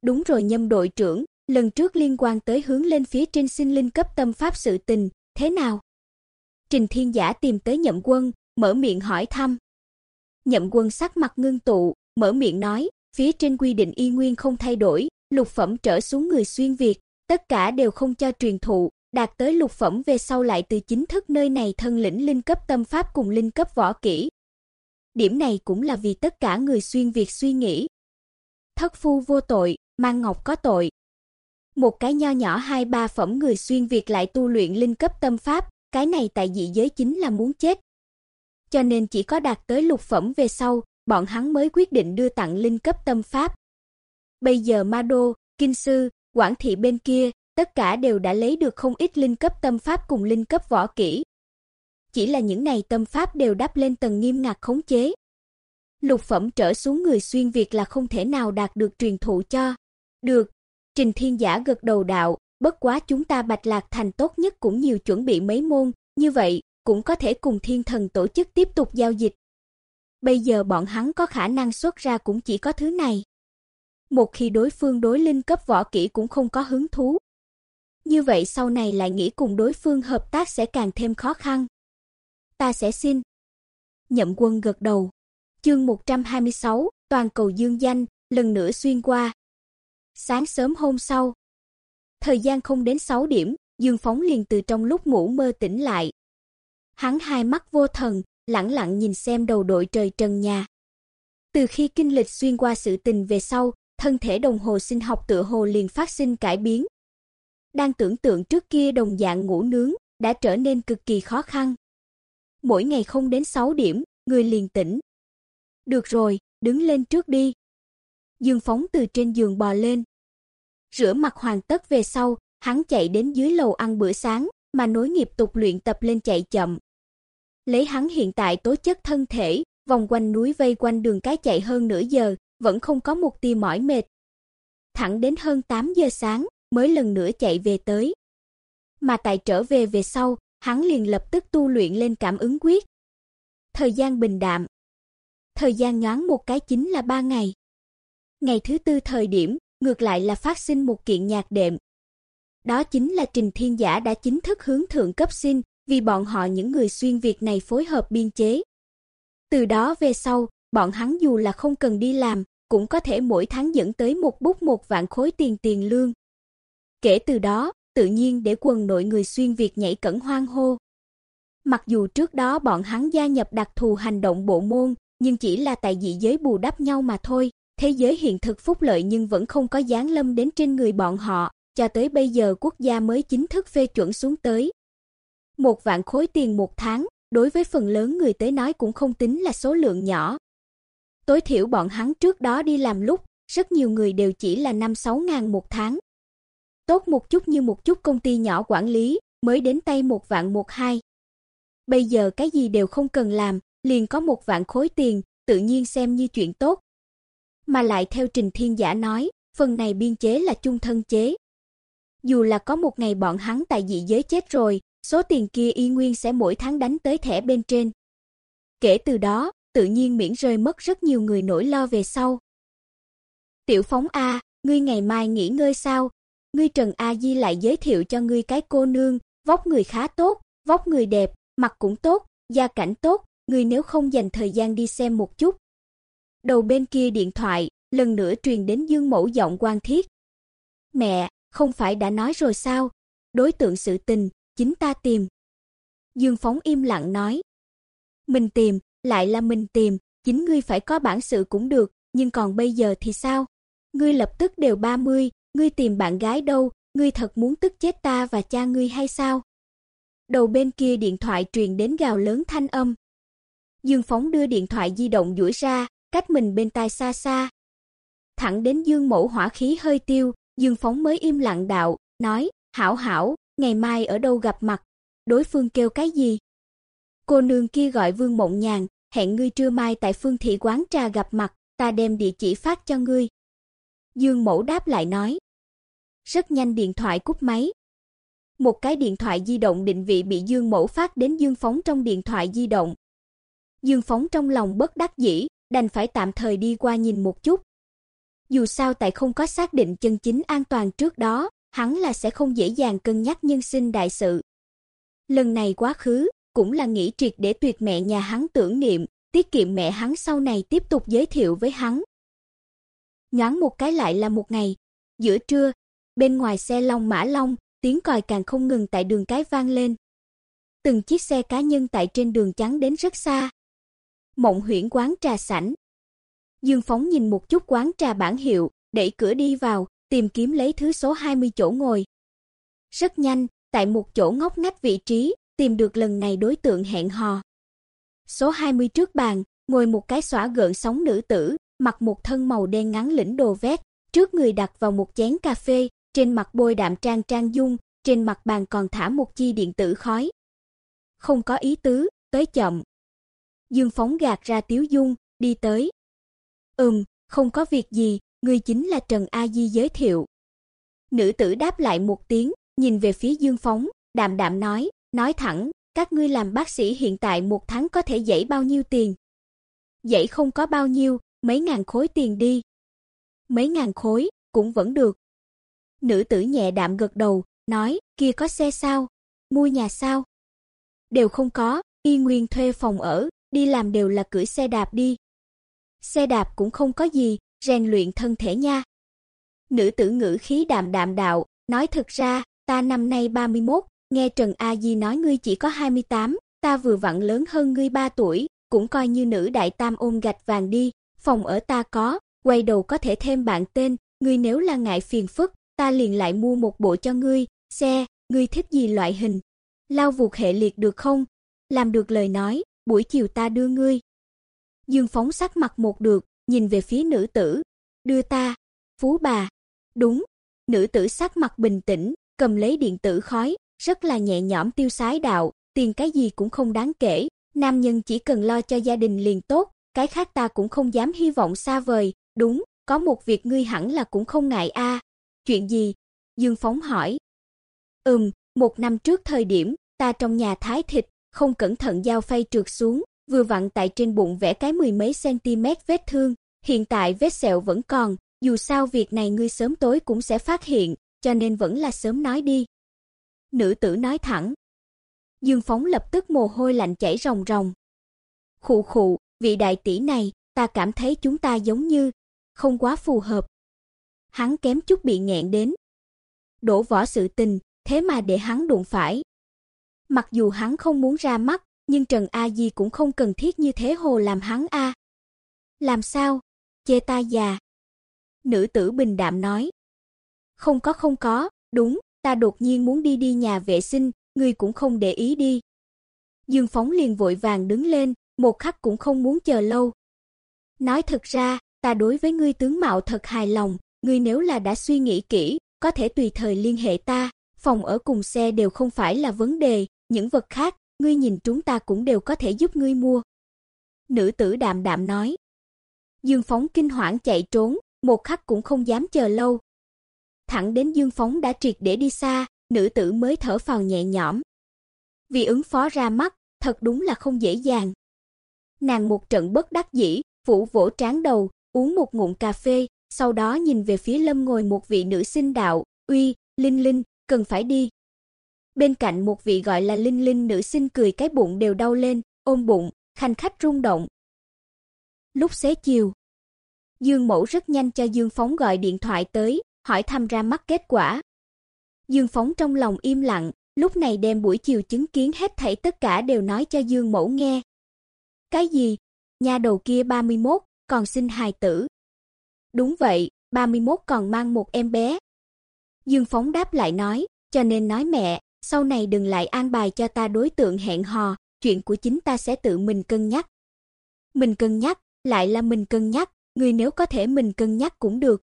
Đúng rồi Nhâm đội trưởng, lần trước liên quan tới hướng lên phía trên sinh linh cấp tâm pháp sự tình, thế nào? Trình Thiên Giả tìm tới Nhậm Quân, mở miệng hỏi thăm. Nhậm Quân sắc mặt ngưng tụ, mở miệng nói, phía trên quy định y nguyên không thay đổi, lục phẩm trở xuống người xuyên việt, tất cả đều không cho truyền thụ, đạt tới lục phẩm về sau lại từ chính thức nơi này thân lĩnh linh cấp tâm pháp cùng linh cấp võ kỹ. Điểm này cũng là vì tất cả người xuyên việt suy nghĩ. Thất phu vô tội, mang ngọc có tội. Một cái nho nhỏ hai ba phẩm người xuyên việt lại tu luyện linh cấp tâm pháp, cái này tại dị giới chính là muốn chết. Cho nên chỉ có đạt tới lục phẩm về sau, bọn hắn mới quyết định đưa tặng linh cấp tâm pháp. Bây giờ Ma Đô, Kinh sư, Quảng thị bên kia, tất cả đều đã lấy được không ít linh cấp tâm pháp cùng linh cấp võ kỹ. Chỉ là những này tâm pháp đều đáp lên tầng nghiêm ngặt khống chế. Lục phẩm trở xuống người xuyên việt là không thể nào đạt được truyền thụ cho. Được, Trình Thiên Giả gật đầu đạo, bất quá chúng ta Bạch Lạc Thành tốt nhất cũng nhiều chuẩn bị mấy môn, như vậy cũng có thể cùng Thiên Thần tổ chức tiếp tục giao dịch. Bây giờ bọn hắn có khả năng xuất ra cũng chỉ có thứ này. Một khi đối phương đối linh cấp võ kỹ cũng không có hứng thú, như vậy sau này lại nghĩ cùng đối phương hợp tác sẽ càng thêm khó khăn. Ta sẽ xin. Nhậm Quân gật đầu. Chương 126, toàn cầu dương danh, lần nữa xuyên qua. Sáng sớm hôm sau, thời gian không đến 6 điểm, Dương Phóng liền từ trong lúc ngủ mơ tỉnh lại. Hắn hai mắt vô thần, lặng lặng nhìn xem đầu đội trời trần nhà. Từ khi kinh lịch xuyên qua sự tình về sau, thân thể đồng hồ sinh học tựa hồ liền phát sinh cải biến, đang tưởng tượng trước kia đồng dạng ngủ nướng, đã trở nên cực kỳ khó khăn. Mỗi ngày không đến 6 điểm, người liền tỉnh. Được rồi, đứng lên trước đi. Dương Phóng từ trên giường bò lên. Rửa mặt hoàn tất về sau, hắn chạy đến dưới lầu ăn bữa sáng, mà nối nghiệp tục luyện tập lên chạy chậm. Lấy hắn hiện tại tố chất thân thể, vòng quanh núi vây quanh đường cái chạy hơn nửa giờ, vẫn không có một tia mỏi mệt. Thẳng đến hơn 8 giờ sáng, mới lần nữa chạy về tới. Mà tại trở về về sau, hắn liền lập tức tu luyện lên cảm ứng quyết. Thời gian bình đạm. Thời gian nhoáng một cái chính là ba ngày. Ngày thứ tư thời điểm, ngược lại là phát sinh một kiện nhạc đệm. Đó chính là Trình Thiên Giả đã chính thức hướng thượng cấp xin, vì bọn họ những người xuyên Việt này phối hợp biên chế. Từ đó về sau, bọn hắn dù là không cần đi làm, cũng có thể mỗi tháng dẫn tới một bút một vạn khối tiền tiền lương. Kể từ đó, tự nhiên để quần nội người xuyên Việt nhảy cẩn hoang hô. Mặc dù trước đó bọn hắn gia nhập đặc thù hành động bộ môn, nhưng chỉ là tại dị giới bù đắp nhau mà thôi. Thế giới hiện thực phúc lợi nhưng vẫn không có giáng lâm đến trên người bọn họ, cho tới bây giờ quốc gia mới chính thức phê chuẩn xuống tới. Một vạn khối tiền một tháng, đối với phần lớn người tới nói cũng không tính là số lượng nhỏ. Tối thiểu bọn hắn trước đó đi làm lúc, rất nhiều người đều chỉ là 5-6 ngàn một tháng. Tốt một chút như một chút công ty nhỏ quản lý, mới đến tay một vạn một hai. Bây giờ cái gì đều không cần làm, liền có một vạn khối tiền, tự nhiên xem như chuyện tốt. Mà lại theo Trình Thiên Giả nói, phần này biên chế là chung thân chế. Dù là có một ngày bọn hắn tại dị giới chết rồi, số tiền kia y nguyên sẽ mỗi tháng đánh tới thẻ bên trên. Kể từ đó, tự nhiên miễn rơi mất rất nhiều người nỗi lo về sau. Tiểu Phóng A, ngươi ngày mai nghỉ ngơi sao? Ngươi Trần A Di lại giới thiệu cho ngươi cái cô nương, vóc người khá tốt, vóc người đẹp, mặt cũng tốt, gia cảnh tốt, ngươi nếu không dành thời gian đi xem một chút. Đầu bên kia điện thoại, lần nữa truyền đến Dương Mẫu giọng quan thiết. "Mẹ, không phải đã nói rồi sao? Đối tượng sự tình, chính ta tìm." Dương Phóng im lặng nói. "Mình tìm, lại là mình tìm, chính ngươi phải có bản sự cũng được, nhưng còn bây giờ thì sao? Ngươi lập tức đều 30, ngươi tìm bạn gái đâu, ngươi thật muốn tức chết ta và cha ngươi hay sao?" Đầu bên kia điện thoại truyền đến gào lớn thanh âm. Dương Phóng đưa điện thoại di động duỗi ra, cách mình bên tai xa xa. Thẳng đến Dương Mẫu hỏa khí hơi tiêu, Dương Phóng mới im lặng đạo, nói: "Hảo hảo, ngày mai ở đâu gặp mặt?" Đối phương kêu cái gì? Cô nương kia gọi Vương Mộng Nhàn, hẹn ngươi trưa mai tại Phương thị quán trà gặp mặt, ta đem địa chỉ phát cho ngươi. Dương Mẫu đáp lại nói. Rất nhanh điện thoại cúp máy. Một cái điện thoại di động định vị bị Dương Mẫu phát đến Dương Phóng trong điện thoại di động. Dương Phóng trong lòng bất đắc dĩ, đành phải tạm thời đi qua nhìn một chút. Dù sao tại không có xác định chân chính an toàn trước đó, hắn là sẽ không dễ dàng cân nhắc nhân sinh đại sự. Lần này quá khứ, cũng là nghĩ triệt để tuyệt mẹ nhà hắn tưởng niệm, tiết kiệm mẹ hắn sau này tiếp tục giới thiệu với hắn. Nhoáng một cái lại là một ngày, giữa trưa, bên ngoài xe long mã long, tiếng còi càng không ngừng tại đường cái vang lên. Từng chiếc xe cá nhân tại trên đường trắng đến rất xa. Mộng Huyễn quán trà sảnh. Dương Phóng nhìn một chút quán trà bản hiệu, đẩy cửa đi vào, tìm kiếm lấy thứ số 20 chỗ ngồi. Rất nhanh, tại một chỗ ngóc ngách vị trí, tìm được lần này đối tượng hẹn hò. Số 20 trước bàn, ngồi một cái xõa gợn sóng nữ tử, mặc một thân màu đen ngắn lĩnh đồ vét, trước người đặt vào một chén cà phê, trên mặt bôi đạm trang trang dung, trên mặt bàn còn thả một chi điện tử khói. Không có ý tứ, tới chậm. Dương Phóng gạt ra tiếu dung, đi tới. "Ừm, không có việc gì, ngươi chính là Trần A Di giới thiệu." Nữ tử đáp lại một tiếng, nhìn về phía Dương Phóng, đạm đạm nói, nói thẳng, các ngươi làm bác sĩ hiện tại một tháng có thể dãy bao nhiêu tiền? Dãy không có bao nhiêu, mấy ngàn khối tiền đi. Mấy ngàn khối, cũng vẫn được. Nữ tử nhẹ đạm gật đầu, nói, kia có xe sao? Mua nhà sao? Đều không có, y nguyên thuê phòng ở, đi làm đều là cưỡi xe đạp đi. Xe đạp cũng không có gì, rèn luyện thân thể nha. Nữ tử ngữ khí đạm đạm đạo, nói thật ra, ta năm nay 31, nghe Trần A Di nói ngươi chỉ có 28, ta vừa vặn lớn hơn ngươi 3 tuổi, cũng coi như nữ đại tam ôm gạch vàng đi, phòng ở ta có, quay đầu có thể thêm bạn tên, ngươi nếu là ngại phiền phức, ta liền lại mua một bộ cho ngươi, xe, ngươi thích gì loại hình? Lao vụt hệ liệt được không? Làm được lời nói, buổi chiều ta đưa ngươi. Dương phóng sắc mặt một được, nhìn về phía nữ tử, đưa ta, phú bà. Đúng, nữ tử sắc mặt bình tĩnh, cầm lấy điện tử khói, rất là nhẹ nhõm tiêu sái đạo, tiền cái gì cũng không đáng kể, nam nhân chỉ cần lo cho gia đình liền tốt, cái khác ta cũng không dám hy vọng xa vời, đúng, có một việc ngươi hẳn là cũng không ngại a. Chuyện gì? Dương Phóng hỏi. Ừm, một năm trước thời điểm, ta trong nhà thái thịt, không cẩn thận dao phay trượt xuống, vừa vặn tại trên bụng vẽ cái mười mấy cm vết thương, hiện tại vết sẹo vẫn còn, dù sao việc này ngươi sớm tối cũng sẽ phát hiện, cho nên vẫn là sớm nói đi. Nữ tử nói thẳng. Dương Phóng lập tức mồ hôi lạnh chảy ròng ròng. Khụ khụ, vị đại tỷ này, ta cảm thấy chúng ta giống như không quá phù hợp. Hắn kém chút bị nghẹn đến. Đổ võ sự tình, thế mà để hắn đụng phải. Mặc dù hắn không muốn ra mắt, nhưng Trần A Di cũng không cần thiết như thế hồ làm hắn a. Làm sao? Chê ta già. Nữ tử bình đạm nói. Không có không có, đúng, ta đột nhiên muốn đi đi nhà vệ sinh, ngươi cũng không để ý đi. Dương Phóng liền vội vàng đứng lên, một khắc cũng không muốn chờ lâu. Nói thật ra, ta đối với ngươi tướng mạo thật hài lòng, ngươi nếu là đã suy nghĩ kỹ, có thể tùy thời liên hệ ta, phòng ở cùng xe đều không phải là vấn đề, những vật khác, ngươi nhìn chúng ta cũng đều có thể giúp ngươi mua." Nữ tử đạm đạm nói. Dương Phóng kinh hoảng chạy trốn, một khắc cũng không dám chờ lâu. Thẳng đến Dương Phóng đã triệt để đi xa, nữ tử mới thở phào nhẹ nhõm. vì ứng phó ra mắt, thật đúng là không dễ dàng. Nàng một trận bất đắc dĩ, phủ vỗ trán đầu, uống một ngụm cà phê, sau đó nhìn về phía Lâm ngồi một vị nữ sinh đạo, "Uy, Linh Linh, cần phải đi." Bên cạnh một vị gọi là Linh Linh nữ sinh cười cái bụng đều đau lên, ôm bụng, khanh khách rung động. Lúc xế chiều, Dương Mẫu rất nhanh cho Dương Phóng gọi điện thoại tới, hỏi thăm ra mắt kết quả. Dương Phóng trong lòng im lặng, lúc này đem buổi chiều chứng kiến hết thảy tất cả đều nói cho Dương Mẫu nghe. Cái gì? Nhà đầu kia 31, còn sinh hài tử. Đúng vậy, 31 còn mang một em bé. Dương Phóng đáp lại nói, cho nên nói mẹ, sau này đừng lại an bài cho ta đối tượng hẹn hò, chuyện của chính ta sẽ tự mình cân nhắc. Mình cân nhắc, lại là mình cân nhắc, người nếu có thể mình cân nhắc cũng được.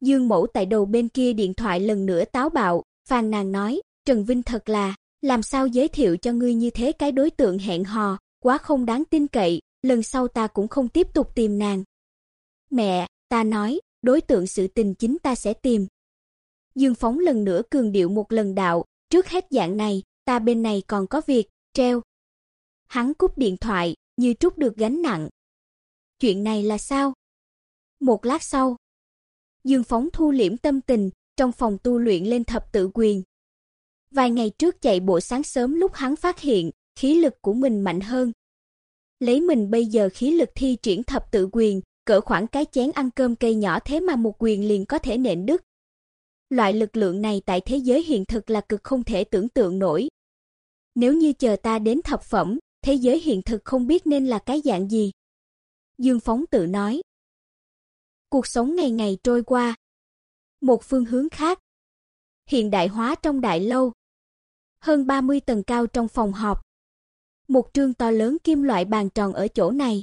Dương Mẫu tại đầu bên kia điện thoại lần nữa táo bạo, phàn nàn nói, Trần Vinh thật là, làm sao giới thiệu cho ngươi như thế cái đối tượng hẹn hò, quá không đáng tin cậy, lần sau ta cũng không tiếp tục tìm nàng. Mẹ, ta nói, đối tượng sự tình chính ta sẽ tìm. Dương Phóng lần nữa cường điệu một lần đạo, trước hết dạng này, ta bên này còn có việc, treo. Hắn cúp điện thoại, như trút được gánh nặng. Chuyện này là sao? Một lát sau, Dương Phóng thu liễm tâm tình, trong phòng tu luyện lên thập tự quyền. Vài ngày trước chạy bộ sáng sớm lúc hắn phát hiện, khí lực của mình mạnh hơn. Lấy mình bây giờ khí lực thi triển thập tự quyền, cỡ khoảng cái chén ăn cơm cây nhỏ thế mà một quyền liền có thể nện đứt. Loại lực lượng này tại thế giới hiện thực là cực không thể tưởng tượng nổi. Nếu như chờ ta đến thập phẩm, thế giới hiện thực không biết nên là cái dạng gì. Dương Phóng tự nói. Cuộc sống ngày ngày trôi qua. Một phương hướng khác. Hiện đại hóa trong đại lâu. Hơn 30 tầng cao trong phòng họp. Một trương to lớn kim loại bàn tròn ở chỗ này.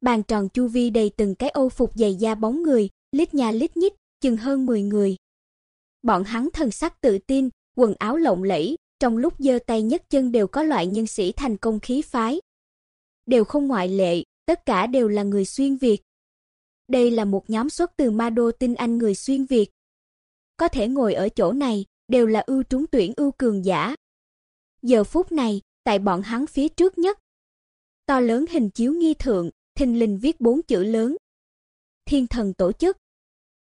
Bàn tròn chu vi đầy từng cái ô phục dày da bóng người, lít nhà lít nhít, chừng hơn 10 người. Bọn hắn thần sắc tự tin, quần áo lộng lẫy, trong lúc giơ tay nhấc chân đều có loại nhân sĩ thành công khí phái. Đều không ngoại lệ, tất cả đều là người xuyên Việt. Đây là một nhóm xuất từ ma đô tinh anh người xuyên Việt. Có thể ngồi ở chỗ này, đều là ưu trúng tuyển ưu cường giả. Giờ phút này, tại bọn hắn phía trước nhất, to lớn hình chiếu nghi thượng, thình lình viết bốn chữ lớn. Thiên thần tổ chức.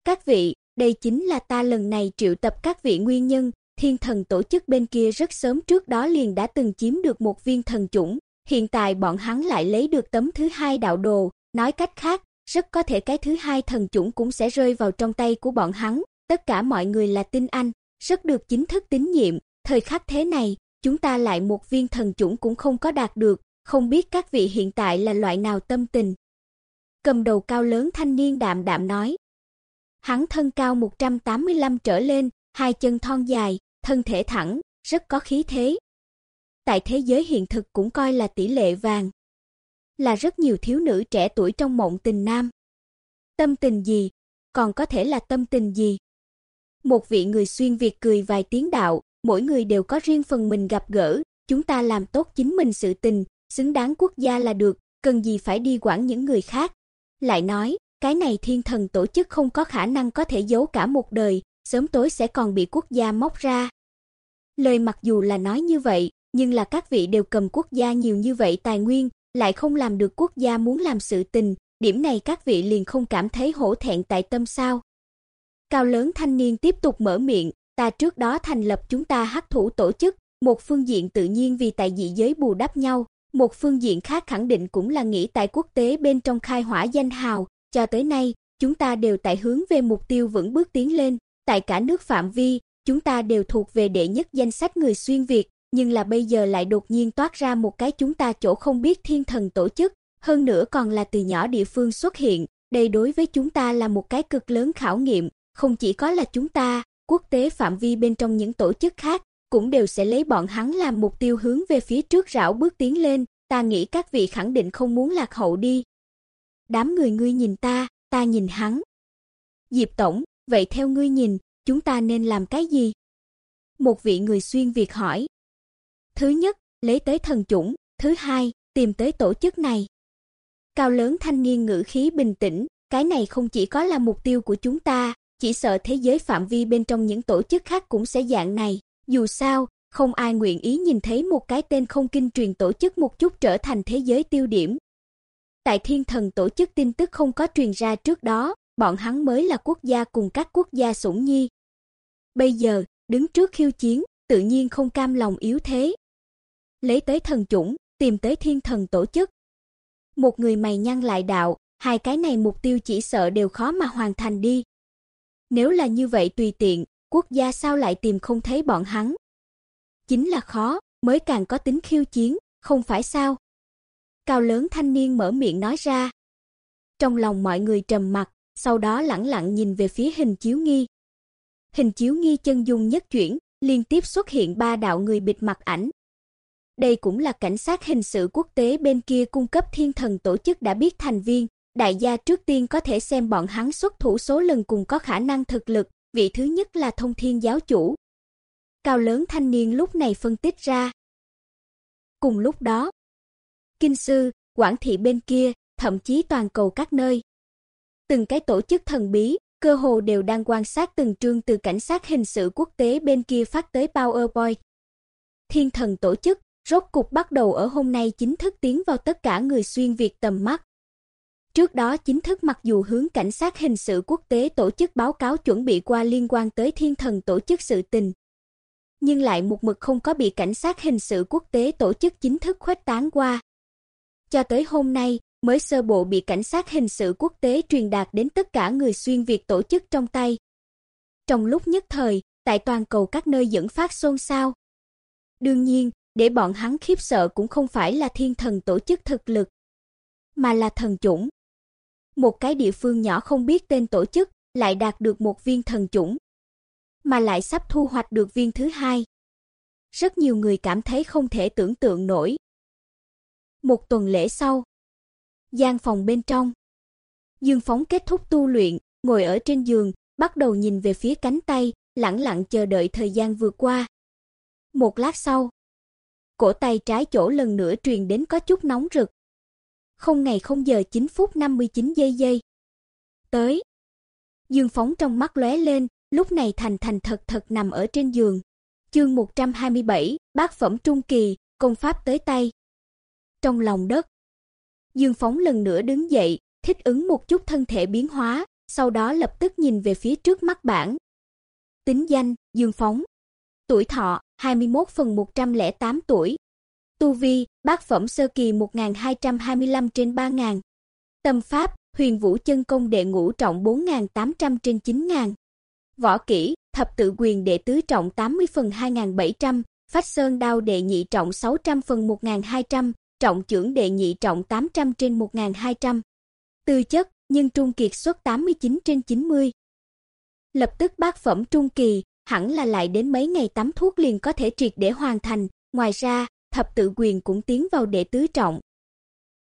Các vị, đây chính là ta lần này triệu tập các vị nguyên nhân, thiên thần tổ chức bên kia rất sớm trước đó liền đã từng chiếm được một viên thần chủng, hiện tại bọn hắn lại lấy được tấm thứ hai đạo đồ, nói cách khác, rất có thể cái thứ hai thần chủng cũng sẽ rơi vào trong tay của bọn hắn, tất cả mọi người là tin anh, rất được chính thức tín nhiệm, thời khắc thế này, chúng ta lại một viên thần chủng cũng không có đạt được, không biết các vị hiện tại là loại nào tâm tình. Cầm đầu cao lớn thanh niên đạm đạm nói. Hắn thân cao 185 trở lên, hai chân thon dài, thân thể thẳng, rất có khí thế. Tại thế giới hiện thực cũng coi là tỷ lệ vàng. Là rất nhiều thiếu nữ trẻ tuổi trong mộng tình nam. Tâm tình gì? Còn có thể là tâm tình gì? Một vị người xuyên Việt cười vài tiếng đạo, mỗi người đều có riêng phần mình gặp gỡ, chúng ta làm tốt chính mình sự tình, xứng đáng quốc gia là được, cần gì phải đi quản những người khác. Lại nói, cái này thiên thần tổ chức không có khả năng có thể giấu cả một đời, sớm tối sẽ còn bị quốc gia móc ra. Lời mặc dù là nói như vậy, nhưng là các vị đều cầm quốc gia nhiều như vậy tài nguyên, lại không làm được quốc gia muốn làm sự tình, điểm này các vị liền không cảm thấy hổ thẹn tại tâm sao? Cao lớn thanh niên tiếp tục mở miệng, ta trước đó thành lập chúng ta hắc thủ tổ chức, một phương diện tự nhiên vì tại dị giới bù đắp nhau, một phương diện khác khẳng định cũng là nghĩ tại quốc tế bên trong khai hỏa danh hào, cho tới nay, chúng ta đều tại hướng về mục tiêu vững bước tiến lên, tại cả nước phạm vi, chúng ta đều thuộc về đệ nhất danh sách người xuyên Việt, nhưng là bây giờ lại đột nhiên toát ra một cái chúng ta chỗ không biết thiên thần tổ chức, hơn nữa còn là từ nhỏ địa phương xuất hiện, đây đối với chúng ta là một cái cực lớn khảo nghiệm, không chỉ có là chúng ta, quốc tế phạm vi bên trong những tổ chức khác cũng đều sẽ lấy bọn hắn làm mục tiêu hướng về phía trước rảo bước tiến lên, ta nghĩ các vị khẳng định không muốn lạc hậu đi. Đám người ngươi nhìn ta, ta nhìn hắn. Diệp tổng, vậy theo ngươi nhìn, chúng ta nên làm cái gì? Một vị người xuyên Việt hỏi. Thứ nhất, lấy tới thần chủng, thứ hai, tìm tới tổ chức này. Cao lớn thanh niên ngữ khí bình tĩnh, cái này không chỉ có là mục tiêu của chúng ta, chỉ sợ thế giới phạm vi bên trong những tổ chức khác cũng sẽ dạng này, dù sao, không ai nguyện ý nhìn thấy một cái tên không kinh truyền tổ chức một chút trở thành thế giới tiêu điểm. Tại Thiên Thần tổ chức tin tức không có truyền ra trước đó, bọn hắn mới là quốc gia cùng các quốc gia sủng nhi. Bây giờ, đứng trước khiêu chiến, tự nhiên không cam lòng yếu thế. Lấy tới thần chủng, tìm tới Thiên Thần tổ chức. Một người mày nhăn lại đạo, hai cái này mục tiêu chỉ sợ đều khó mà hoàn thành đi. Nếu là như vậy tùy tiện, quốc gia sao lại tìm không thấy bọn hắn? Chính là khó, mới càng có tính khiêu chiến, không phải sao? Cao lớn thanh niên mở miệng nói ra. Trong lòng mọi người trầm mặc, sau đó lẳng lặng nhìn về phía hình chiếu nghi. Hình chiếu nghi chân dung nhất chuyển, liên tiếp xuất hiện ba đạo người bịt mặt ảnh. Đây cũng là cảnh sát hình sự quốc tế bên kia cung cấp thiên thần tổ chức đã biết thành viên, đại gia trước tiên có thể xem bọn hắn xuất thủ số lần cùng có khả năng thực lực, vị thứ nhất là thông thiên giáo chủ. Cao lớn thanh niên lúc này phân tích ra. Cùng lúc đó, kinh sư, quản thị bên kia, thậm chí toàn cầu các nơi. Từng cái tổ chức thần bí, cơ hồ đều đang quan sát từng trương từ cảnh sát hình sự quốc tế bên kia phát tới PowerPoint. Thiên thần tổ chức, rốt cục bắt đầu ở hôm nay chính thức tiến vào tất cả người xuyên Việt tầm mắt. Trước đó chính thức mặc dù hướng cảnh sát hình sự quốc tế tổ chức báo cáo chuẩn bị qua liên quan tới thiên thần tổ chức sự tình. Nhưng lại một mực không có bị cảnh sát hình sự quốc tế tổ chức chính thức khuếch tán qua. Cho tới hôm nay, mới sơ bộ bị cảnh sát hình sự quốc tế truyền đạt đến tất cả người xuyên Việt tổ chức trong tay. Trong lúc nhất thời, tại toàn cầu các nơi dẫn phát xôn xao. Đương nhiên, để bọn hắn khiếp sợ cũng không phải là thiên thần tổ chức thực lực, mà là thần chủng. Một cái địa phương nhỏ không biết tên tổ chức lại đạt được một viên thần chủng, mà lại sắp thu hoạch được viên thứ hai. Rất nhiều người cảm thấy không thể tưởng tượng nổi. Một tuần lễ sau, gian phòng bên trong, Dương Phóng kết thúc tu luyện, ngồi ở trên giường, bắt đầu nhìn về phía cánh tay, lặng lặng chờ đợi thời gian vừa qua. Một lát sau, cổ tay trái chỗ lần nữa truyền đến có chút nóng rực. Không ngày không giờ 9 phút 59 giây giây. Tới. Dương Phóng trong mắt lóe lên, lúc này thành thành thật thật nằm ở trên giường. Chương 127, bát phẩm trung kỳ, công pháp tới tay. Trong lòng đất, Dương Phóng lần nữa đứng dậy, thích ứng một chút thân thể biến hóa, sau đó lập tức nhìn về phía trước mắt bảng. Tính danh: Dương Phóng. Tuổi thọ: 21 phần 108 tuổi. Tu vi: Bát phẩm sơ kỳ 1225 trên 3000. Tâm pháp: Huyền Vũ chân công đệ ngũ trọng 4800 trên 9000. Võ kỹ: Thập tự quyền đệ tứ trọng 80 phần 2700, Phách Sơn đao đệ nhị trọng 600 phần 1200, trọng trưởng đệ nhị trọng 800 trên 1200. Tư chất: nhưng trung kiệt xuất 89 trên 90. Lập tức bát phẩm trung kỳ, hẳn là lại đến mấy ngày tắm thuốc liền có thể triệt để hoàn thành, ngoài ra, thập tự quyền cũng tiến vào đệ tứ trọng.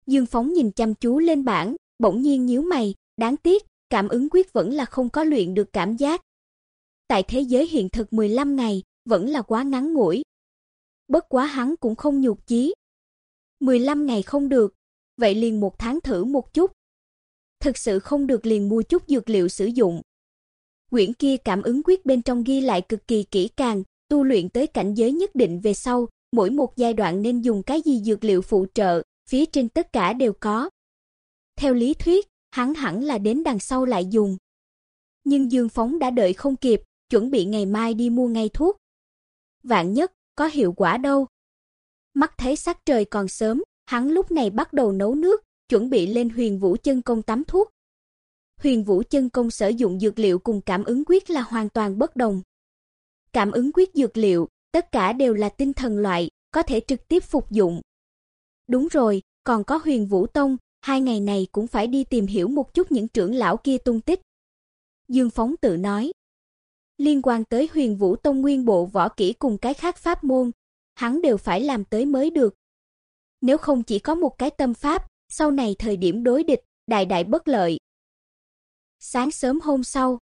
Dương Phóng nhìn chăm chú lên bảng, bỗng nhiên nhíu mày, đáng tiếc, cảm ứng quyết vẫn là không có luyện được cảm giác. Tại thế giới hiện thực 15 ngày, vẫn là quá ngắn ngủi. Bất quá hắn cũng không nhục chí. 15 ngày không được, vậy liền một tháng thử một chút. Thực sự không được liền mua chút dược liệu sử dụng. Quyển kia cảm ứng quyết bên trong ghi lại cực kỳ kỹ càng, tu luyện tới cảnh giới nhất định về sau, mỗi một giai đoạn nên dùng cái gì dược liệu phụ trợ, phía trên tất cả đều có. Theo lý thuyết, hắn hẳn là đến đằng sau lại dùng. Nhưng Dương Phóng đã đợi không kịp, chuẩn bị ngày mai đi mua ngay thuốc. Vạn nhất, có hiệu quả đâu. Mắt thấy sắc trời còn sớm, hắn lúc này bắt đầu nấu nước, chuẩn bị lên Huyền Vũ chân công tắm thuốc. Huyền Vũ chân công sử dụng dược liệu cùng cảm ứng quyết là hoàn toàn bất đồng. Cảm ứng quyết dược liệu, tất cả đều là tinh thần loại, có thể trực tiếp phục dụng. Đúng rồi, còn có Huyền Vũ Tông, hai ngày này cũng phải đi tìm hiểu một chút những trưởng lão kia tung tích. Dương Phóng tự nói. Liên quan tới Huyền Vũ Tông nguyên bộ võ kỹ cùng cái khác pháp môn, hắn đều phải làm tới mới được. Nếu không chỉ có một cái tâm pháp, sau này thời điểm đối địch, đại đại bất lợi. Sáng sớm hôm sau,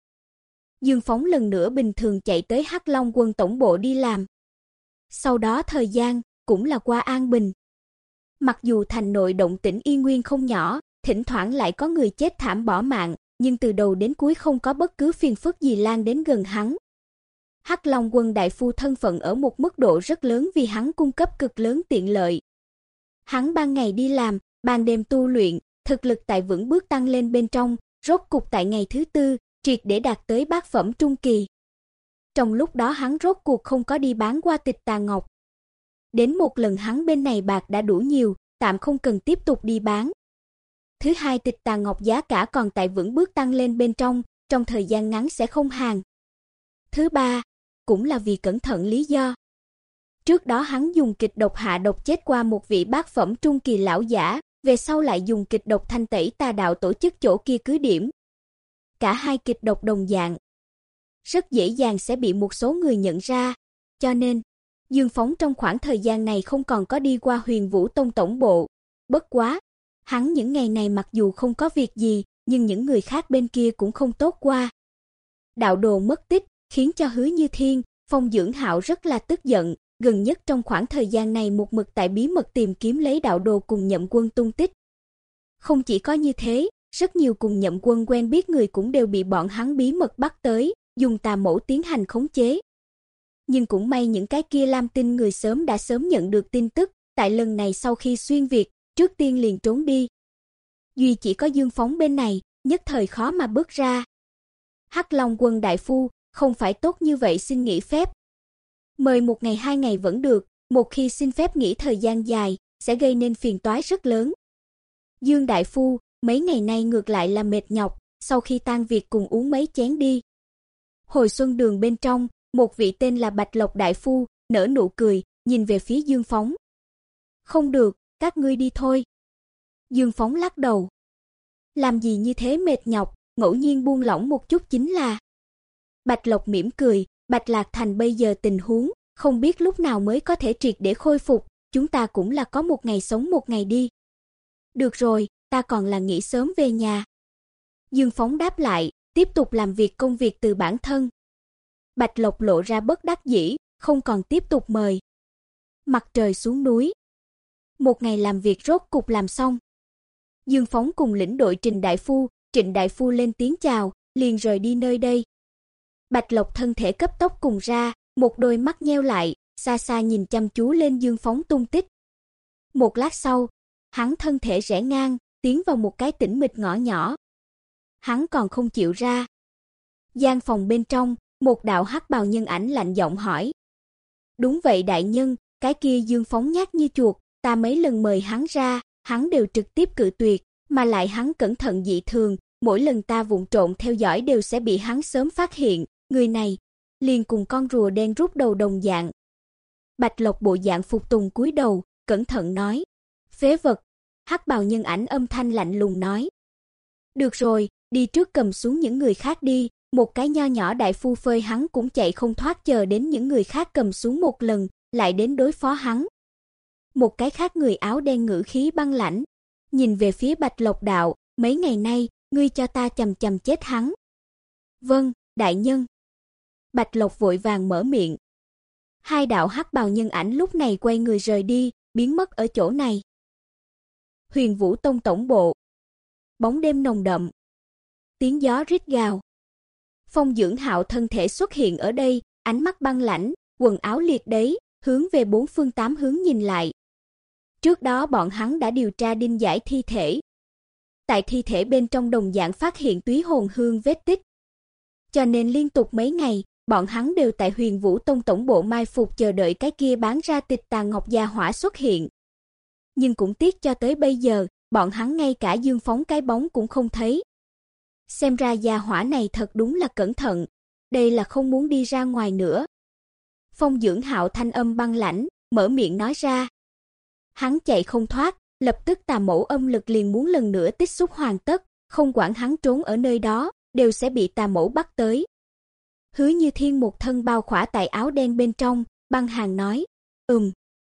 Dương Phóng lần nữa bình thường chạy tới Hắc Long quân tổng bộ đi làm. Sau đó thời gian cũng là qua an bình. Mặc dù thành nội động tĩnh y nguyên không nhỏ, thỉnh thoảng lại có người chết thảm bỏ mạng, nhưng từ đầu đến cuối không có bất cứ phiền phức gì lan đến gần hắn. Hắc Long Quân đại phu thân phận ở một mức độ rất lớn vì hắn cung cấp cực lớn tiện lợi. Hắn ban ngày đi làm, ban đêm tu luyện, thực lực tại vững bước tăng lên bên trong, rốt cục tại ngày thứ tư, triệt để đạt tới bát phẩm trung kỳ. Trong lúc đó hắn rốt cuộc không có đi bán qua tịch tà ngọc. Đến một lần hắn bên này bạc đã đủ nhiều, tạm không cần tiếp tục đi bán. Thứ hai tịch tà ngọc giá cả còn tại vững bước tăng lên bên trong, trong thời gian ngắn sẽ không hàng. Thứ ba, cũng là vì cẩn thận lý do. Trước đó hắn dùng kịch độc hạ độc chết qua một vị bác phẩm trung kỳ lão giả, về sau lại dùng kịch độc thanh tẩy tà đạo tổ chức chỗ kia cứ điểm. Cả hai kịch độc đồng dạng, rất dễ dàng sẽ bị một số người nhận ra, cho nên Dương Phóng trong khoảng thời gian này không còn có đi qua Huyền Vũ Tông tổng bộ. Bất quá, hắn những ngày này mặc dù không có việc gì, nhưng những người khác bên kia cũng không tốt qua. Đạo đồ mất tích, khiến cho Hứa Như Thiên, Phong Dưỡng Hạo rất là tức giận, gần nhất trong khoảng thời gian này một mực tại bí mật tìm kiếm lấy đạo đồ cùng Nhậm Quân tung tích. Không chỉ có như thế, rất nhiều cùng Nhậm Quân quen biết người cũng đều bị bọn hắn bí mật bắt tới, dùng tà mẫu tiến hành khống chế. Nhưng cũng may những cái kia Lam Tinh người sớm đã sớm nhận được tin tức, tại lần này sau khi xuyên việt, trước tiên liền trốn đi. Duy chỉ có Dương Phóng bên này, nhất thời khó mà bước ra. Hắc Long Quân đại phu, không phải tốt như vậy xin nghỉ phép. Mời một ngày hai ngày vẫn được, một khi xin phép nghỉ thời gian dài, sẽ gây nên phiền toái rất lớn. Dương đại phu, mấy ngày nay ngược lại là mệt nhọc, sau khi tan việc cùng uống mấy chén đi. Hồi xuân đường bên trong, một vị tên là Bạch Lộc đại phu, nở nụ cười, nhìn về phía Dương Phóng. "Không được, các ngươi đi thôi." Dương Phóng lắc đầu. "Làm gì như thế mệt nhọc, ngẫu nhiên buông lỏng một chút chính là." Bạch Lộc mỉm cười, Bạch Lạc Thành bây giờ tình huống, không biết lúc nào mới có thể triệt để khôi phục, chúng ta cũng là có một ngày sống một ngày đi. Được rồi, ta còn là nghỉ sớm về nhà. Dương Phóng đáp lại, tiếp tục làm việc công việc từ bản thân. Bạch Lộc lộ ra bất đắc dĩ, không còn tiếp tục mời. Mặt trời xuống núi. Một ngày làm việc rốt cục làm xong. Dương Phóng cùng lĩnh đội Trình Đại Phu, Trịnh Đại Phu lên tiếng chào, liền rời đi nơi đây. Bạch Lộc thân thể cấp tốc cùng ra, một đôi mắt nheo lại, xa xa nhìn chăm chú lên Dương Phóng tung tích. Một lát sau, hắn thân thể rẽ ngang, tiến vào một cái tĩnh mịch ngõ nhỏ. Hắn còn không chịu ra. Gian phòng bên trong, một đạo hắc bào nhân ảnh lạnh giọng hỏi. Đúng vậy đại nhân, cái kia Dương Phóng nhát như chuột, ta mấy lần mời hắn ra, hắn đều trực tiếp cự tuyệt, mà lại hắn cẩn thận dị thường, mỗi lần ta vụng trộn theo dõi đều sẽ bị hắn sớm phát hiện, người này liền cùng con rùa đen rút đầu đồng dạng. Bạch Lộc bộ dạng phục tùng cúi đầu, cẩn thận nói: "Phế vật." Hắc bào nhân ảnh âm thanh lạnh lùng nói: "Được rồi, đi trước cầm xuống những người khác đi." Một cái nho nhỏ đại phu phơi hắn cũng chạy không thoát chờ đến những người khác cầm xuống một lần, lại đến đối phó hắn. Một cái khác người áo đen ngữ khí băng lãnh, nhìn về phía Bạch Lộc đạo, mấy ngày nay, ngươi cho ta chầm chầm chết hắn. Vâng, đại nhân. Bạch Lộc vội vàng mở miệng. Hai đạo hắc bào nhân ảnh lúc này quay người rời đi, biến mất ở chỗ này. Huyền Vũ Tông tổng bộ. Bóng đêm nồng đậm. Tiếng gió rít gào. Phong Dưỡng Hạo thân thể xuất hiện ở đây, ánh mắt băng lãnh, quần áo liệt đấy, hướng về bốn phương tám hướng nhìn lại. Trước đó bọn hắn đã điều tra đinh giải thi thể. Tại thi thể bên trong đồng dạng phát hiện túy hồn hương vết tích. Cho nên liên tục mấy ngày, bọn hắn đều tại Huyền Vũ Tông tổng bộ mai phục chờ đợi cái kia bán ra tịch tàn ngọc gia hỏa xuất hiện. Nhưng cũng tiếc cho tới bây giờ, bọn hắn ngay cả Dương phóng cái bóng cũng không thấy. Xem ra gia hỏa này thật đúng là cẩn thận, đây là không muốn đi ra ngoài nữa. Phong Dưỡng Hạo thanh âm băng lãnh, mở miệng nói ra. Hắn chạy không thoát, lập tức tà mẫu âm lực liền muốn lần nữa tích xúc hoàn tất, không quản hắn trốn ở nơi đó, đều sẽ bị tà mẫu bắt tới. Hứa Như Thiên một thân bao khỏa tại áo đen bên trong, băng hàng nói, "Ừm."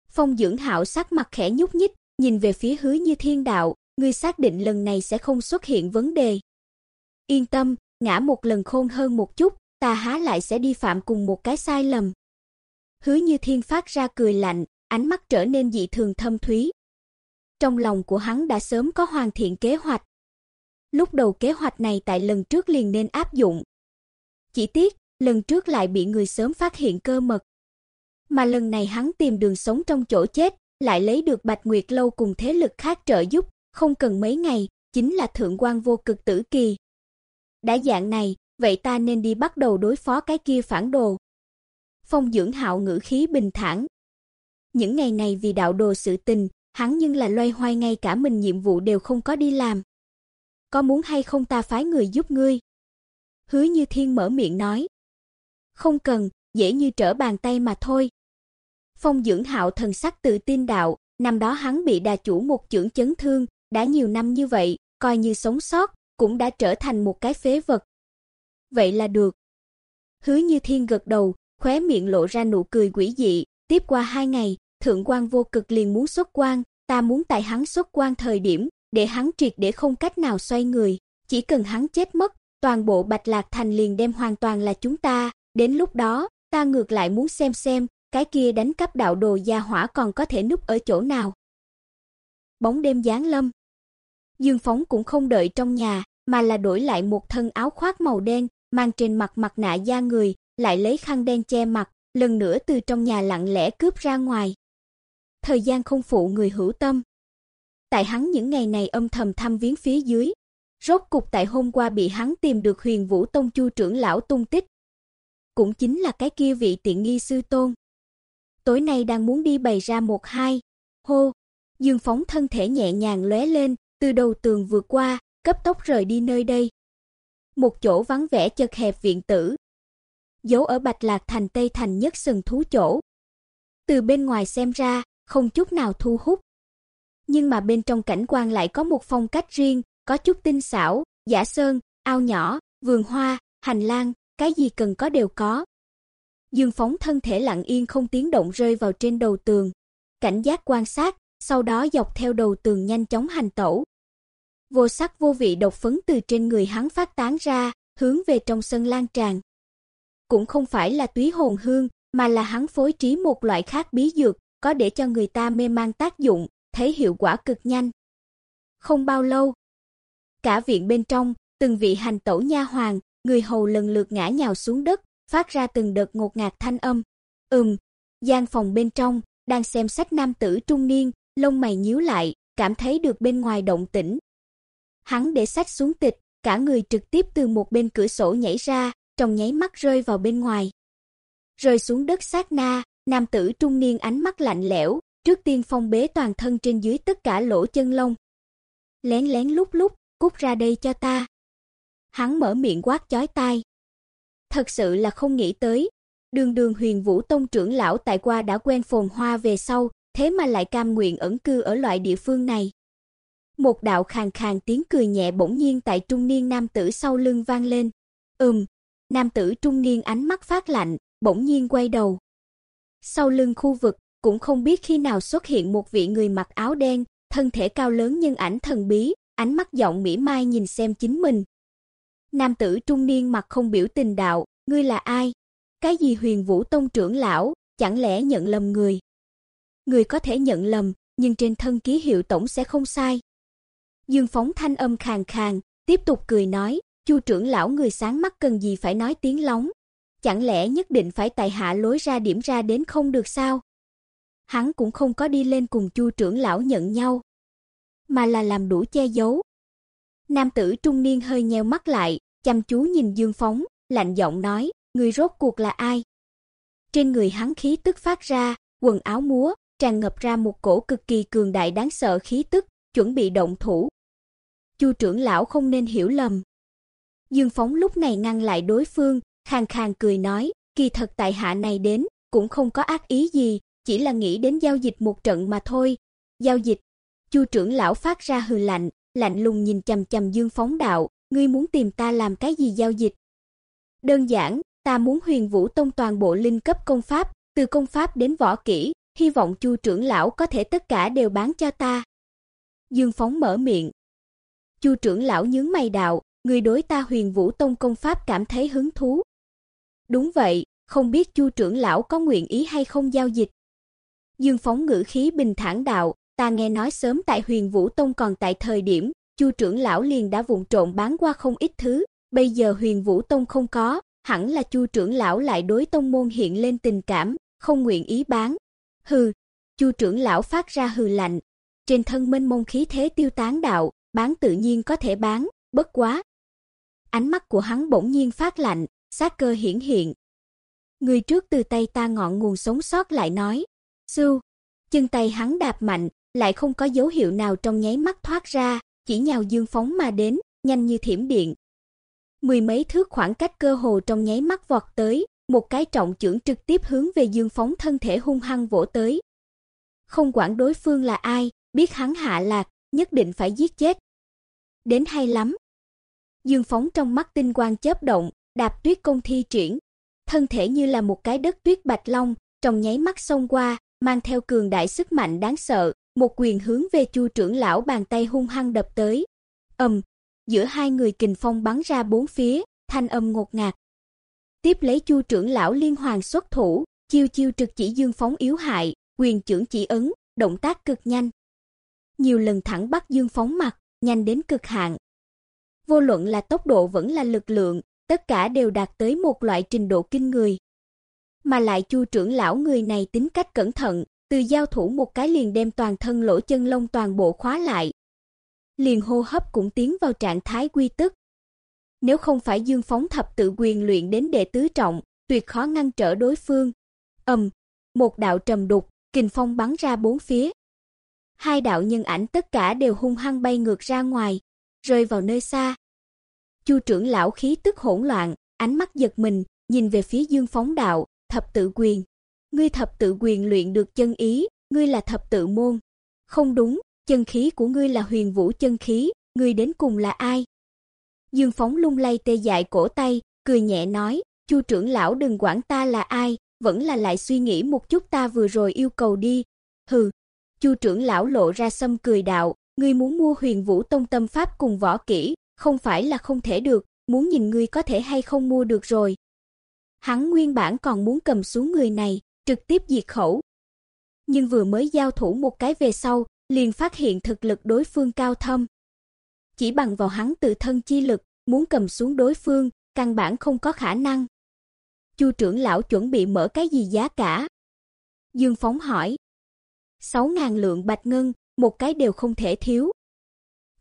Phong Dưỡng Hạo sắc mặt khẽ nhúc nhích, nhìn về phía Hứa Như Thiên đạo, "Ngươi xác định lần này sẽ không xuất hiện vấn đề?" Yên tâm, ngã một lần khôn hơn một chút, ta há lại sẽ đi phạm cùng một cái sai lầm. Hứa Như Thiên phát ra cười lạnh, ánh mắt trở nên dị thường thâm thúy. Trong lòng của hắn đã sớm có hoàn thiện kế hoạch. Lúc đầu kế hoạch này tại lần trước liền nên áp dụng. Chỉ tiếc, lần trước lại bị người sớm phát hiện cơ mật. Mà lần này hắn tìm đường sống trong chỗ chết, lại lấy được Bạch Nguyệt lâu cùng thế lực khác trợ giúp, không cần mấy ngày, chính là thượng quan vô cực tử kỳ. Đã dạng này, vậy ta nên đi bắt đầu đối phó cái kia phản đồ. Phong Dưỡng Hạo ngữ khí bình thản. Những ngày này vì đạo đồ sự tình, hắn nhưng là loay hoay ngay cả mình nhiệm vụ đều không có đi làm. Có muốn hay không ta phái người giúp ngươi? Hứa Như Thiên mở miệng nói. Không cần, dễ như trở bàn tay mà thôi. Phong Dưỡng Hạo thần sắc tự tin đạo, năm đó hắn bị đà chủ một chưởng chấn thương, đã nhiều năm như vậy, coi như sống sót, cũng đã trở thành một cái phế vật. Vậy là được. Hứa Như Thiên gật đầu, khóe miệng lộ ra nụ cười quỷ dị, tiếp qua hai ngày, thượng quan vô cực liền muốn xuất quan, ta muốn tại hắn xuất quan thời điểm, để hắn triệt để không cách nào xoay người, chỉ cần hắn chết mất, toàn bộ Bạch Lạc Thành liền đem hoàn toàn là chúng ta, đến lúc đó, ta ngược lại muốn xem xem, cái kia đánh cắp đạo đồ gia hỏa còn có thể núp ở chỗ nào. Bóng đêm giáng lâm. Dương Phóng cũng không đợi trong nhà, mà là đổi lại một thân áo khoác màu đen, mang trên mặt mặt nạ da người, lại lấy khăn đen che mặt, lần nữa từ trong nhà lặng lẽ cướp ra ngoài. Thời gian không phụ người hữu tâm. Tại hắn những ngày này âm thầm thăm viếng phía dưới, rốt cục tại hôm qua bị hắn tìm được Huyền Vũ Tông Chu trưởng lão tung tích. Cũng chính là cái kia vị tiện nghi sư tôn. Tối nay đang muốn đi bày ra một hai. Hô, Dương phóng thân thể nhẹ nhàng lóe lên, từ đầu tường vượt qua, cấp tốc rời đi nơi đây. Một chỗ vắng vẻ chật hẹp viện tử, giấu ở Bạch Lạc thành Tây thành nhất sừng thú chỗ. Từ bên ngoài xem ra, không chút nào thu hút. Nhưng mà bên trong cảnh quan lại có một phong cách riêng, có chút tinh xảo, giả sơn, ao nhỏ, vườn hoa, hành lang, cái gì cần có đều có. Dương phóng thân thể lặng yên không tiếng động rơi vào trên đầu tường, cảnh giác quan sát, sau đó dọc theo đầu tường nhanh chóng hành tẩu. Vô sắc vô vị độc phấn từ trên người hắn phát tán ra, hướng về trong sân lan tràn. Cũng không phải là túy hồn hương, mà là hắn phối trí một loại khác bí dược, có để cho người ta mê mang tác dụng, thấy hiệu quả cực nhanh. Không bao lâu, cả viện bên trong, từng vị hành tẩu nha hoàng, người hầu lần lượt ngã nhào xuống đất, phát ra từng đợt ngột ngạt thanh âm. Ừm, gian phòng bên trong, đang xem sách nam tử trung niên, lông mày nhíu lại, cảm thấy được bên ngoài động tĩnh. Hắn để sách xuống tịch, cả người trực tiếp từ một bên cửa sổ nhảy ra, trong nháy mắt rơi vào bên ngoài. Rơi xuống đất sát na, nam tử trung niên ánh mắt lạnh lẽo, trước tiên phong bế toàn thân trên dưới tất cả lỗ chân lông. Lén lén lúc lúc, cút ra đây cho ta. Hắn mở miệng quát chói tai. Thật sự là không nghĩ tới, đường đường huyền vũ tông trưởng lão tại qua đã quen phồn hoa về sau, thế mà lại cam nguyện ẩn cư ở loại địa phương này. Một đạo khàn khàn tiếng cười nhẹ bỗng nhiên tại trung niên nam tử sau lưng vang lên. Ừm, nam tử trung niên ánh mắt phát lạnh, bỗng nhiên quay đầu. Sau lưng khu vực, cũng không biết khi nào xuất hiện một vị người mặc áo đen, thân thể cao lớn nhưng ảnh thần bí, ánh mắt giọng mỉa mai nhìn xem chính mình. Nam tử trung niên mặt không biểu tình đạo, ngươi là ai? Cái gì huyền vũ tông trưởng lão, chẳng lẽ nhận lầm người? Người có thể nhận lầm, nhưng trên thân ký hiệu tổng sẽ không sai. Dương phóng thanh âm khàn khàn, tiếp tục cười nói, Chu trưởng lão người sáng mắt cần gì phải nói tiếng lóng, chẳng lẽ nhất định phải tại hạ lối ra điểm ra đến không được sao? Hắn cũng không có đi lên cùng Chu trưởng lão nhận nhau, mà là làm đủ che giấu. Nam tử trung niên hơi nheo mắt lại, chăm chú nhìn Dương Phóng, lạnh giọng nói, người rốt cuộc là ai? Trên người hắn khí tức phát ra, quần áo múa, tràn ngập ra một cổ cực kỳ cường đại đáng sợ khí tức, chuẩn bị động thủ. Chu trưởng lão không nên hiểu lầm. Dương Phóng lúc này ngăn lại đối phương, khàn khàn cười nói, kỳ thật tại hạ này đến, cũng không có ác ý gì, chỉ là nghĩ đến giao dịch một trận mà thôi. Giao dịch? Chu trưởng lão phát ra hừ lạnh, lạnh lùng nhìn chằm chằm Dương Phóng đạo, ngươi muốn tìm ta làm cái gì giao dịch? Đơn giản, ta muốn Huyền Vũ Tông toàn bộ linh cấp công pháp, từ công pháp đến võ kỹ, hy vọng Chu trưởng lão có thể tất cả đều bán cho ta. Dương Phóng mở miệng. Chu trưởng lão nhướng mày đạo, người đối ta Huyền Vũ Tông công pháp cảm thấy hứng thú. Đúng vậy, không biết Chu trưởng lão có nguyện ý hay không giao dịch. Dương Phóng ngữ khí bình thản đạo, ta nghe nói sớm tại Huyền Vũ Tông còn tại thời điểm, Chu trưởng lão liền đã vụng trộn bán qua không ít thứ, bây giờ Huyền Vũ Tông không có, hẳn là Chu trưởng lão lại đối tông môn hiện lên tình cảm, không nguyện ý bán. Hừ, Chu trưởng lão phát ra hừ lạnh, trên thân Minh mông khí thế tiêu tán đạo, bán tự nhiên có thể bán, bất quá. Ánh mắt của hắn bỗng nhiên phát lạnh, sát cơ hiển hiện. Người trước từ tay ta ngọn nguồn sống sót lại nói, "Su." Chân tay hắn đạp mạnh, lại không có dấu hiệu nào trong nháy mắt thoát ra, chỉ nhào dương phóng mà đến, nhanh như thiểm điện. Mười mấy thước khoảng cách cơ hồ trong nháy mắt vọt tới, một cái trọng chưởng trực tiếp hướng về Dương Phóng thân thể hung hăng vỗ tới. Không quản đối phương là ai, biết hắn hạ lạc, nhất định phải giết chết. Đến hay lắm. Dương Phóng trong mắt tinh quang chớp động, đạp tuyết công thi triển, thân thể như là một cái đất tuyết bạch long, trong nháy mắt xông qua, mang theo cường đại sức mạnh đáng sợ, một quyền hướng về Chu trưởng lão bàn tay hung hăng đập tới. Ầm, giữa hai người kình phong bắn ra bốn phía, thanh âm ngột ngạt. Tiếp lấy Chu trưởng lão liên hoàn xuất thủ, chiêu chiêu trực chỉ Dương Phóng yếu hại, quyền trưởng chỉ ấn, động tác cực nhanh. Nhiều lần thẳng bắt Dương Phóng mặt, nhanh đến cực hạn. Vô luận là tốc độ vẫn là lực lượng, tất cả đều đạt tới một loại trình độ kinh người. Mà lại Chu trưởng lão người này tính cách cẩn thận, từ giao thủ một cái liền đem toàn thân lỗ chân lông toàn bộ khóa lại. Liền hô hấp cũng tiến vào trạng thái quy tức. Nếu không phải Dương Phóng thập tự quyền luyện đến đệ tứ trọng, tuyệt khó ngăn trở đối phương. Ầm, một đạo trầm đục, kình phong bắn ra bốn phía. Hai đạo nhân ảnh tất cả đều hung hăng bay ngược ra ngoài, rơi vào nơi xa. Chu trưởng lão khí tức hỗn loạn, ánh mắt giật mình, nhìn về phía Dương Phóng đạo, thập tự quyền. Ngươi thập tự quyền luyện được chân ý, ngươi là thập tự môn. Không đúng, chân khí của ngươi là huyền vũ chân khí, ngươi đến cùng là ai? Dương Phóng lung lay tê dại cổ tay, cười nhẹ nói, Chu trưởng lão đừng quản ta là ai, vẫn là lại suy nghĩ một chút ta vừa rồi yêu cầu đi. Hừ. Chu trưởng lão lộ ra sâm cười đạo, ngươi muốn mua Huyền Vũ Tông tâm pháp cùng võ kỹ, không phải là không thể được, muốn nhìn ngươi có thể hay không mua được rồi. Hắn nguyên bản còn muốn cầm xuống người này, trực tiếp diệt khẩu. Nhưng vừa mới giao thủ một cái về sau, liền phát hiện thực lực đối phương cao thâm. Chỉ bằng vào hắn tự thân chi lực, muốn cầm xuống đối phương, căn bản không có khả năng. Chu trưởng lão chuẩn bị mở cái gì giá cả? Dương Phóng hỏi. 6000 lượng bạch ngân, một cái đều không thể thiếu.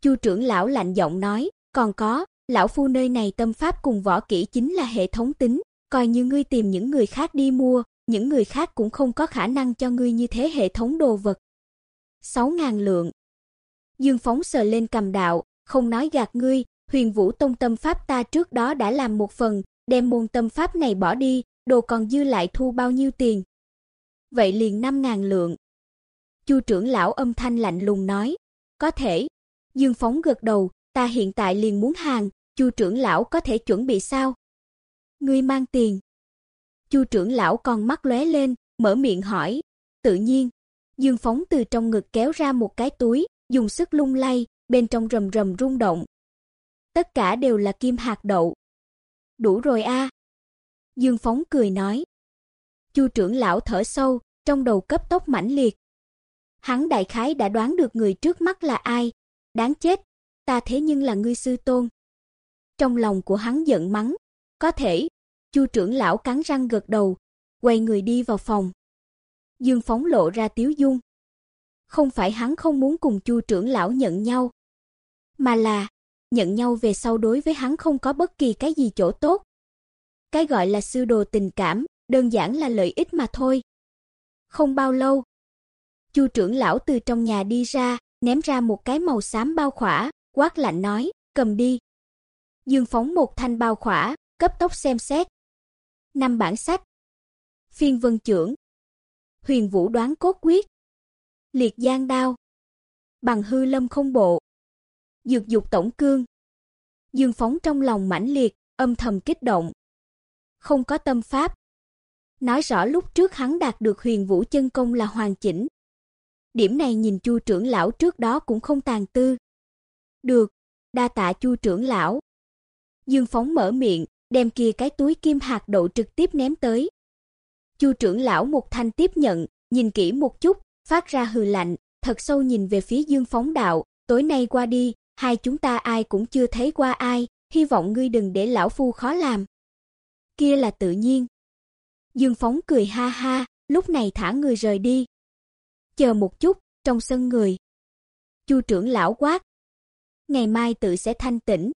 Chu trưởng lão lạnh giọng nói, còn có, lão phu nơi này tâm pháp cùng võ kỹ chính là hệ thống tính, coi như ngươi tìm những người khác đi mua, những người khác cũng không có khả năng cho ngươi như thế hệ thống đồ vật. 6000 lượng. Dương Phóng sờ lên cầm đạo, không nói gạt ngươi, Huyền Vũ Tông tâm pháp ta trước đó đã làm một phần, đem môn tâm pháp này bỏ đi, đồ còn dư lại thu bao nhiêu tiền? Vậy liền 5000 lượng. Chu trưởng lão âm thanh lạnh lùng nói, có thể. Dương Phóng gật đầu, ta hiện tại liền muốn hàng, Chu trưởng lão có thể chuẩn bị sao? Ngươi mang tiền. Chu trưởng lão con mắt lóe lên, mở miệng hỏi, tự nhiên. Dương Phóng từ trong ngực kéo ra một cái túi, dùng sức lung lay, bên trong rầm rầm rung động. Tất cả đều là kim hạt đậu. Đủ rồi a. Dương Phóng cười nói. Chu trưởng lão thở sâu, trong đầu cấp tốc mãnh liệt. Hắn đại khái đã đoán được người trước mắt là ai, đáng chết, ta thế nhưng là ngươi sư tôn. Trong lòng của hắn giận mắng, có thể. Chu trưởng lão cắn răng gật đầu, quay người đi vào phòng. Dương Phóng lộ ra tiếu dung. Không phải hắn không muốn cùng Chu trưởng lão nhận nhau, mà là nhận nhau về sau đối với hắn không có bất kỳ cái gì chỗ tốt. Cái gọi là sư đồ tình cảm, đơn giản là lợi ích mà thôi. Không bao lâu, Chu trưởng lão từ trong nhà đi ra, ném ra một cái màu xám bao khỏa, quát lạnh nói, "Cầm đi." Dương phóng một thanh bao khỏa, cấp tốc xem xét. Năm bản sách. Phiên Vân trưởng, Huyền Vũ đoán cốt quyết, Liệt Giang đao, Bằng hư lâm không bộ, Dược dục tổng cương. Dương phóng trong lòng mãnh liệt, âm thầm kích động. Không có tâm pháp. Nói rõ lúc trước hắn đạt được Huyền Vũ chân công là hoàn chỉnh. Điểm này nhìn Chu trưởng lão trước đó cũng không tàn tư. Được, đa tạ Chu trưởng lão. Dương phóng mở miệng, đem kia cái túi kim hạt đậu trực tiếp ném tới. Chu trưởng lão một thanh tiếp nhận, nhìn kỹ một chút, phát ra hừ lạnh, thật sâu nhìn về phía Dương phóng đạo, tối nay qua đi, hai chúng ta ai cũng chưa thấy qua ai, hy vọng ngươi đừng để lão phu khó làm. kia là tự nhiên. Dương Phóng cười ha ha, lúc này thả người rời đi. Chờ một chút, trong sân người. Chu trưởng lão quát. Ngày mai tự sẽ thanh tĩnh.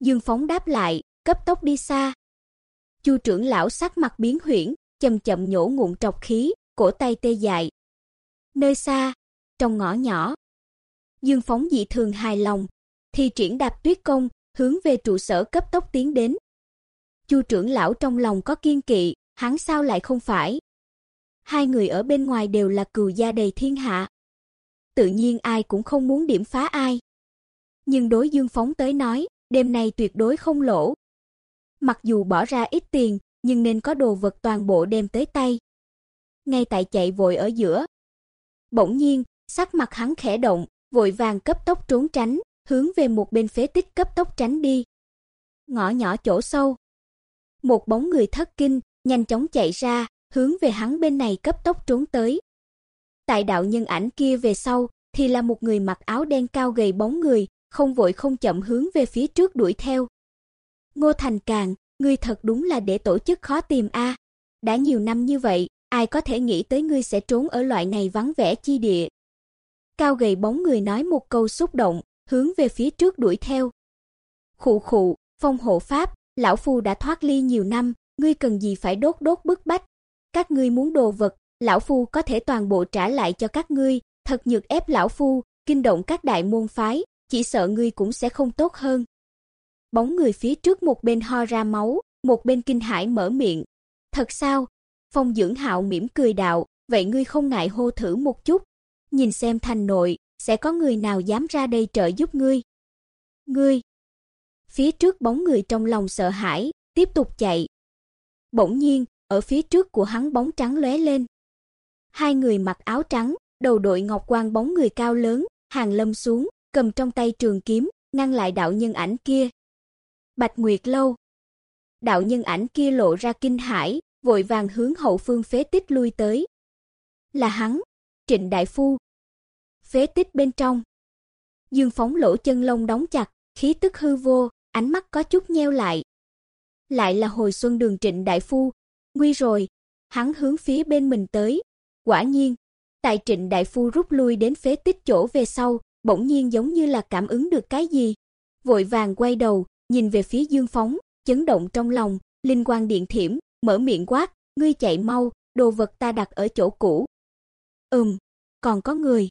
Dương Phóng đáp lại, cấp tốc đi xa. Chu trưởng lão sắc mặt biến huyễn, chậm chậm nhổ ngụm trọc khí, cổ tay tê dại. Nơi xa, trong ngõ nhỏ, Dương Phóng dị thường hài lòng, thi triển đạp tuyết công, hướng về trụ sở cấp tốc tiến đến. Chu trưởng lão trong lòng có kiên kỵ, hắn sao lại không phải? Hai người ở bên ngoài đều là cừu gia đầy thiên hạ. Tự nhiên ai cũng không muốn điểm phá ai. Nhưng đối Dương Phóng tới nói, đêm nay tuyệt đối không lỗ. Mặc dù bỏ ra ít tiền, nhưng nên có đồ vật toàn bộ đem tới tay. Ngay tại chạy vội ở giữa. Bỗng nhiên, sắc mặt hắn khẽ động, vội vàng cấp tốc trốn tránh, hướng về một bên phế tích cấp tốc tránh đi. Ngõ nhỏ chỗ sâu, một bóng người thất kinh, nhanh chóng chạy ra, hướng về hắn bên này cấp tốc trốn tới. Tại đạo nhân ảnh kia về sau, thì là một người mặc áo đen cao gầy bóng người, không vội không chậm hướng về phía trước đuổi theo. Ngô Thành Càng, ngươi thật đúng là để tổ chức khó tìm a. Đã nhiều năm như vậy, ai có thể nghĩ tới ngươi sẽ trốn ở loại này vắng vẻ chi địa. Cao gầy bóng người nói một câu xúc động, hướng về phía trước đuổi theo. Khụ khụ, phong hộ pháp, lão phu đã thoát ly nhiều năm, ngươi cần gì phải đốt đốt bức bách. Các ngươi muốn đồ vật, lão phu có thể toàn bộ trả lại cho các ngươi, thật nhược ép lão phu, kinh động các đại môn phái, chỉ sợ ngươi cũng sẽ không tốt hơn. Bóng người phía trước một bên ho ra máu, một bên kinh hãi mở miệng. Thật sao? Phong Dưỡng Hạo mỉm cười đạo, vậy ngươi không ngại hô thử một chút, nhìn xem thành nội sẽ có người nào dám ra đây trợ giúp ngươi. Ngươi. Phía trước bóng người trong lòng sợ hãi, tiếp tục chạy. Bỗng nhiên, ở phía trước của hắn bóng trắng lóe lên. Hai người mặc áo trắng, đầu đội ngọc quan bóng người cao lớn, hàng lâm xuống, cầm trong tay trường kiếm, ngăn lại đạo nhân ảnh kia. Bạch Nguyệt lâu. Đạo nhân ảnh kia lộ ra kinh hãi, vội vàng hướng hậu phương phế tích lui tới. Là hắn, Trịnh đại phu. Phế tích bên trong. Dương Phóng lỗ chân lông đóng chặt, khí tức hư vô, ánh mắt có chút nheo lại. Lại là hồi xuân đường Trịnh đại phu, nguy rồi. Hắn hướng phía bên mình tới. Quả nhiên, tại Trịnh đại phu rút lui đến phế tích chỗ về sau, bỗng nhiên giống như là cảm ứng được cái gì, vội vàng quay đầu, nhìn về phía Dương Phóng, chấn động trong lòng, linh quang điện thiểm, mở miệng quát, ngươi chạy mau, đồ vật ta đặt ở chỗ cũ. Ừm, còn có người.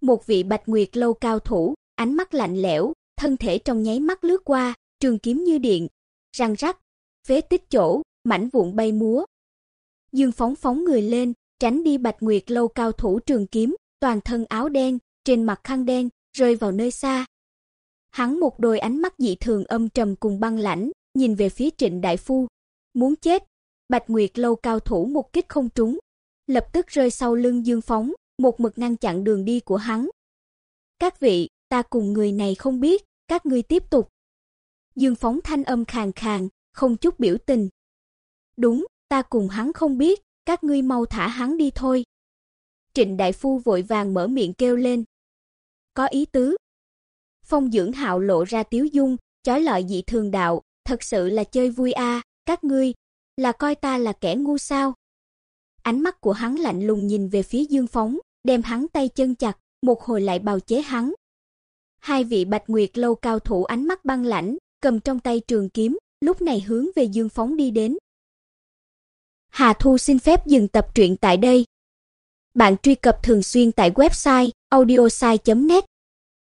Một vị Bạch Nguyệt lâu cao thủ, ánh mắt lạnh lẽo, thân thể trong nháy mắt lướt qua, trường kiếm như điện, răng rắc, phế tích chỗ, mảnh vụn bay múa. Dương phóng phóng người lên, tránh đi Bạch Nguyệt lâu cao thủ trường kiếm, toàn thân áo đen, trên mặt khăn đen, rơi vào nơi xa. Hắn một đôi ánh mắt dị thường âm trầm cùng băng lãnh, nhìn về phía Trịnh đại phu, muốn chết. Bạch Nguyệt lâu cao thủ một kích không trúng, lập tức rơi sau lưng Dương Phóng, một mực ngăn chặn đường đi của hắn. "Các vị, ta cùng người này không biết, các ngươi tiếp tục." Dương Phóng thanh âm khàn khàn, không chút biểu tình. "Đúng, ta cùng hắn không biết, các ngươi mau thả hắn đi thôi." Trịnh đại phu vội vàng mở miệng kêu lên. "Có ý tứ." Phong Dưỡng Hạo lộ ra tiếu dung, chói lọi dị thường đạo, thật sự là chơi vui a, các ngươi là coi ta là kẻ ngu sao? Ánh mắt của hắn lạnh lùng nhìn về phía Dương Phóng, đem hắn tay chân chặt, một hồi lại bào chế hắn. Hai vị Bạch Nguyệt lâu cao thủ ánh mắt băng lãnh, cầm trong tay trường kiếm, lúc này hướng về Dương Phóng đi đến. Hà Thu xin phép dừng tập truyện tại đây. Bạn truy cập thường xuyên tại website audiosai.net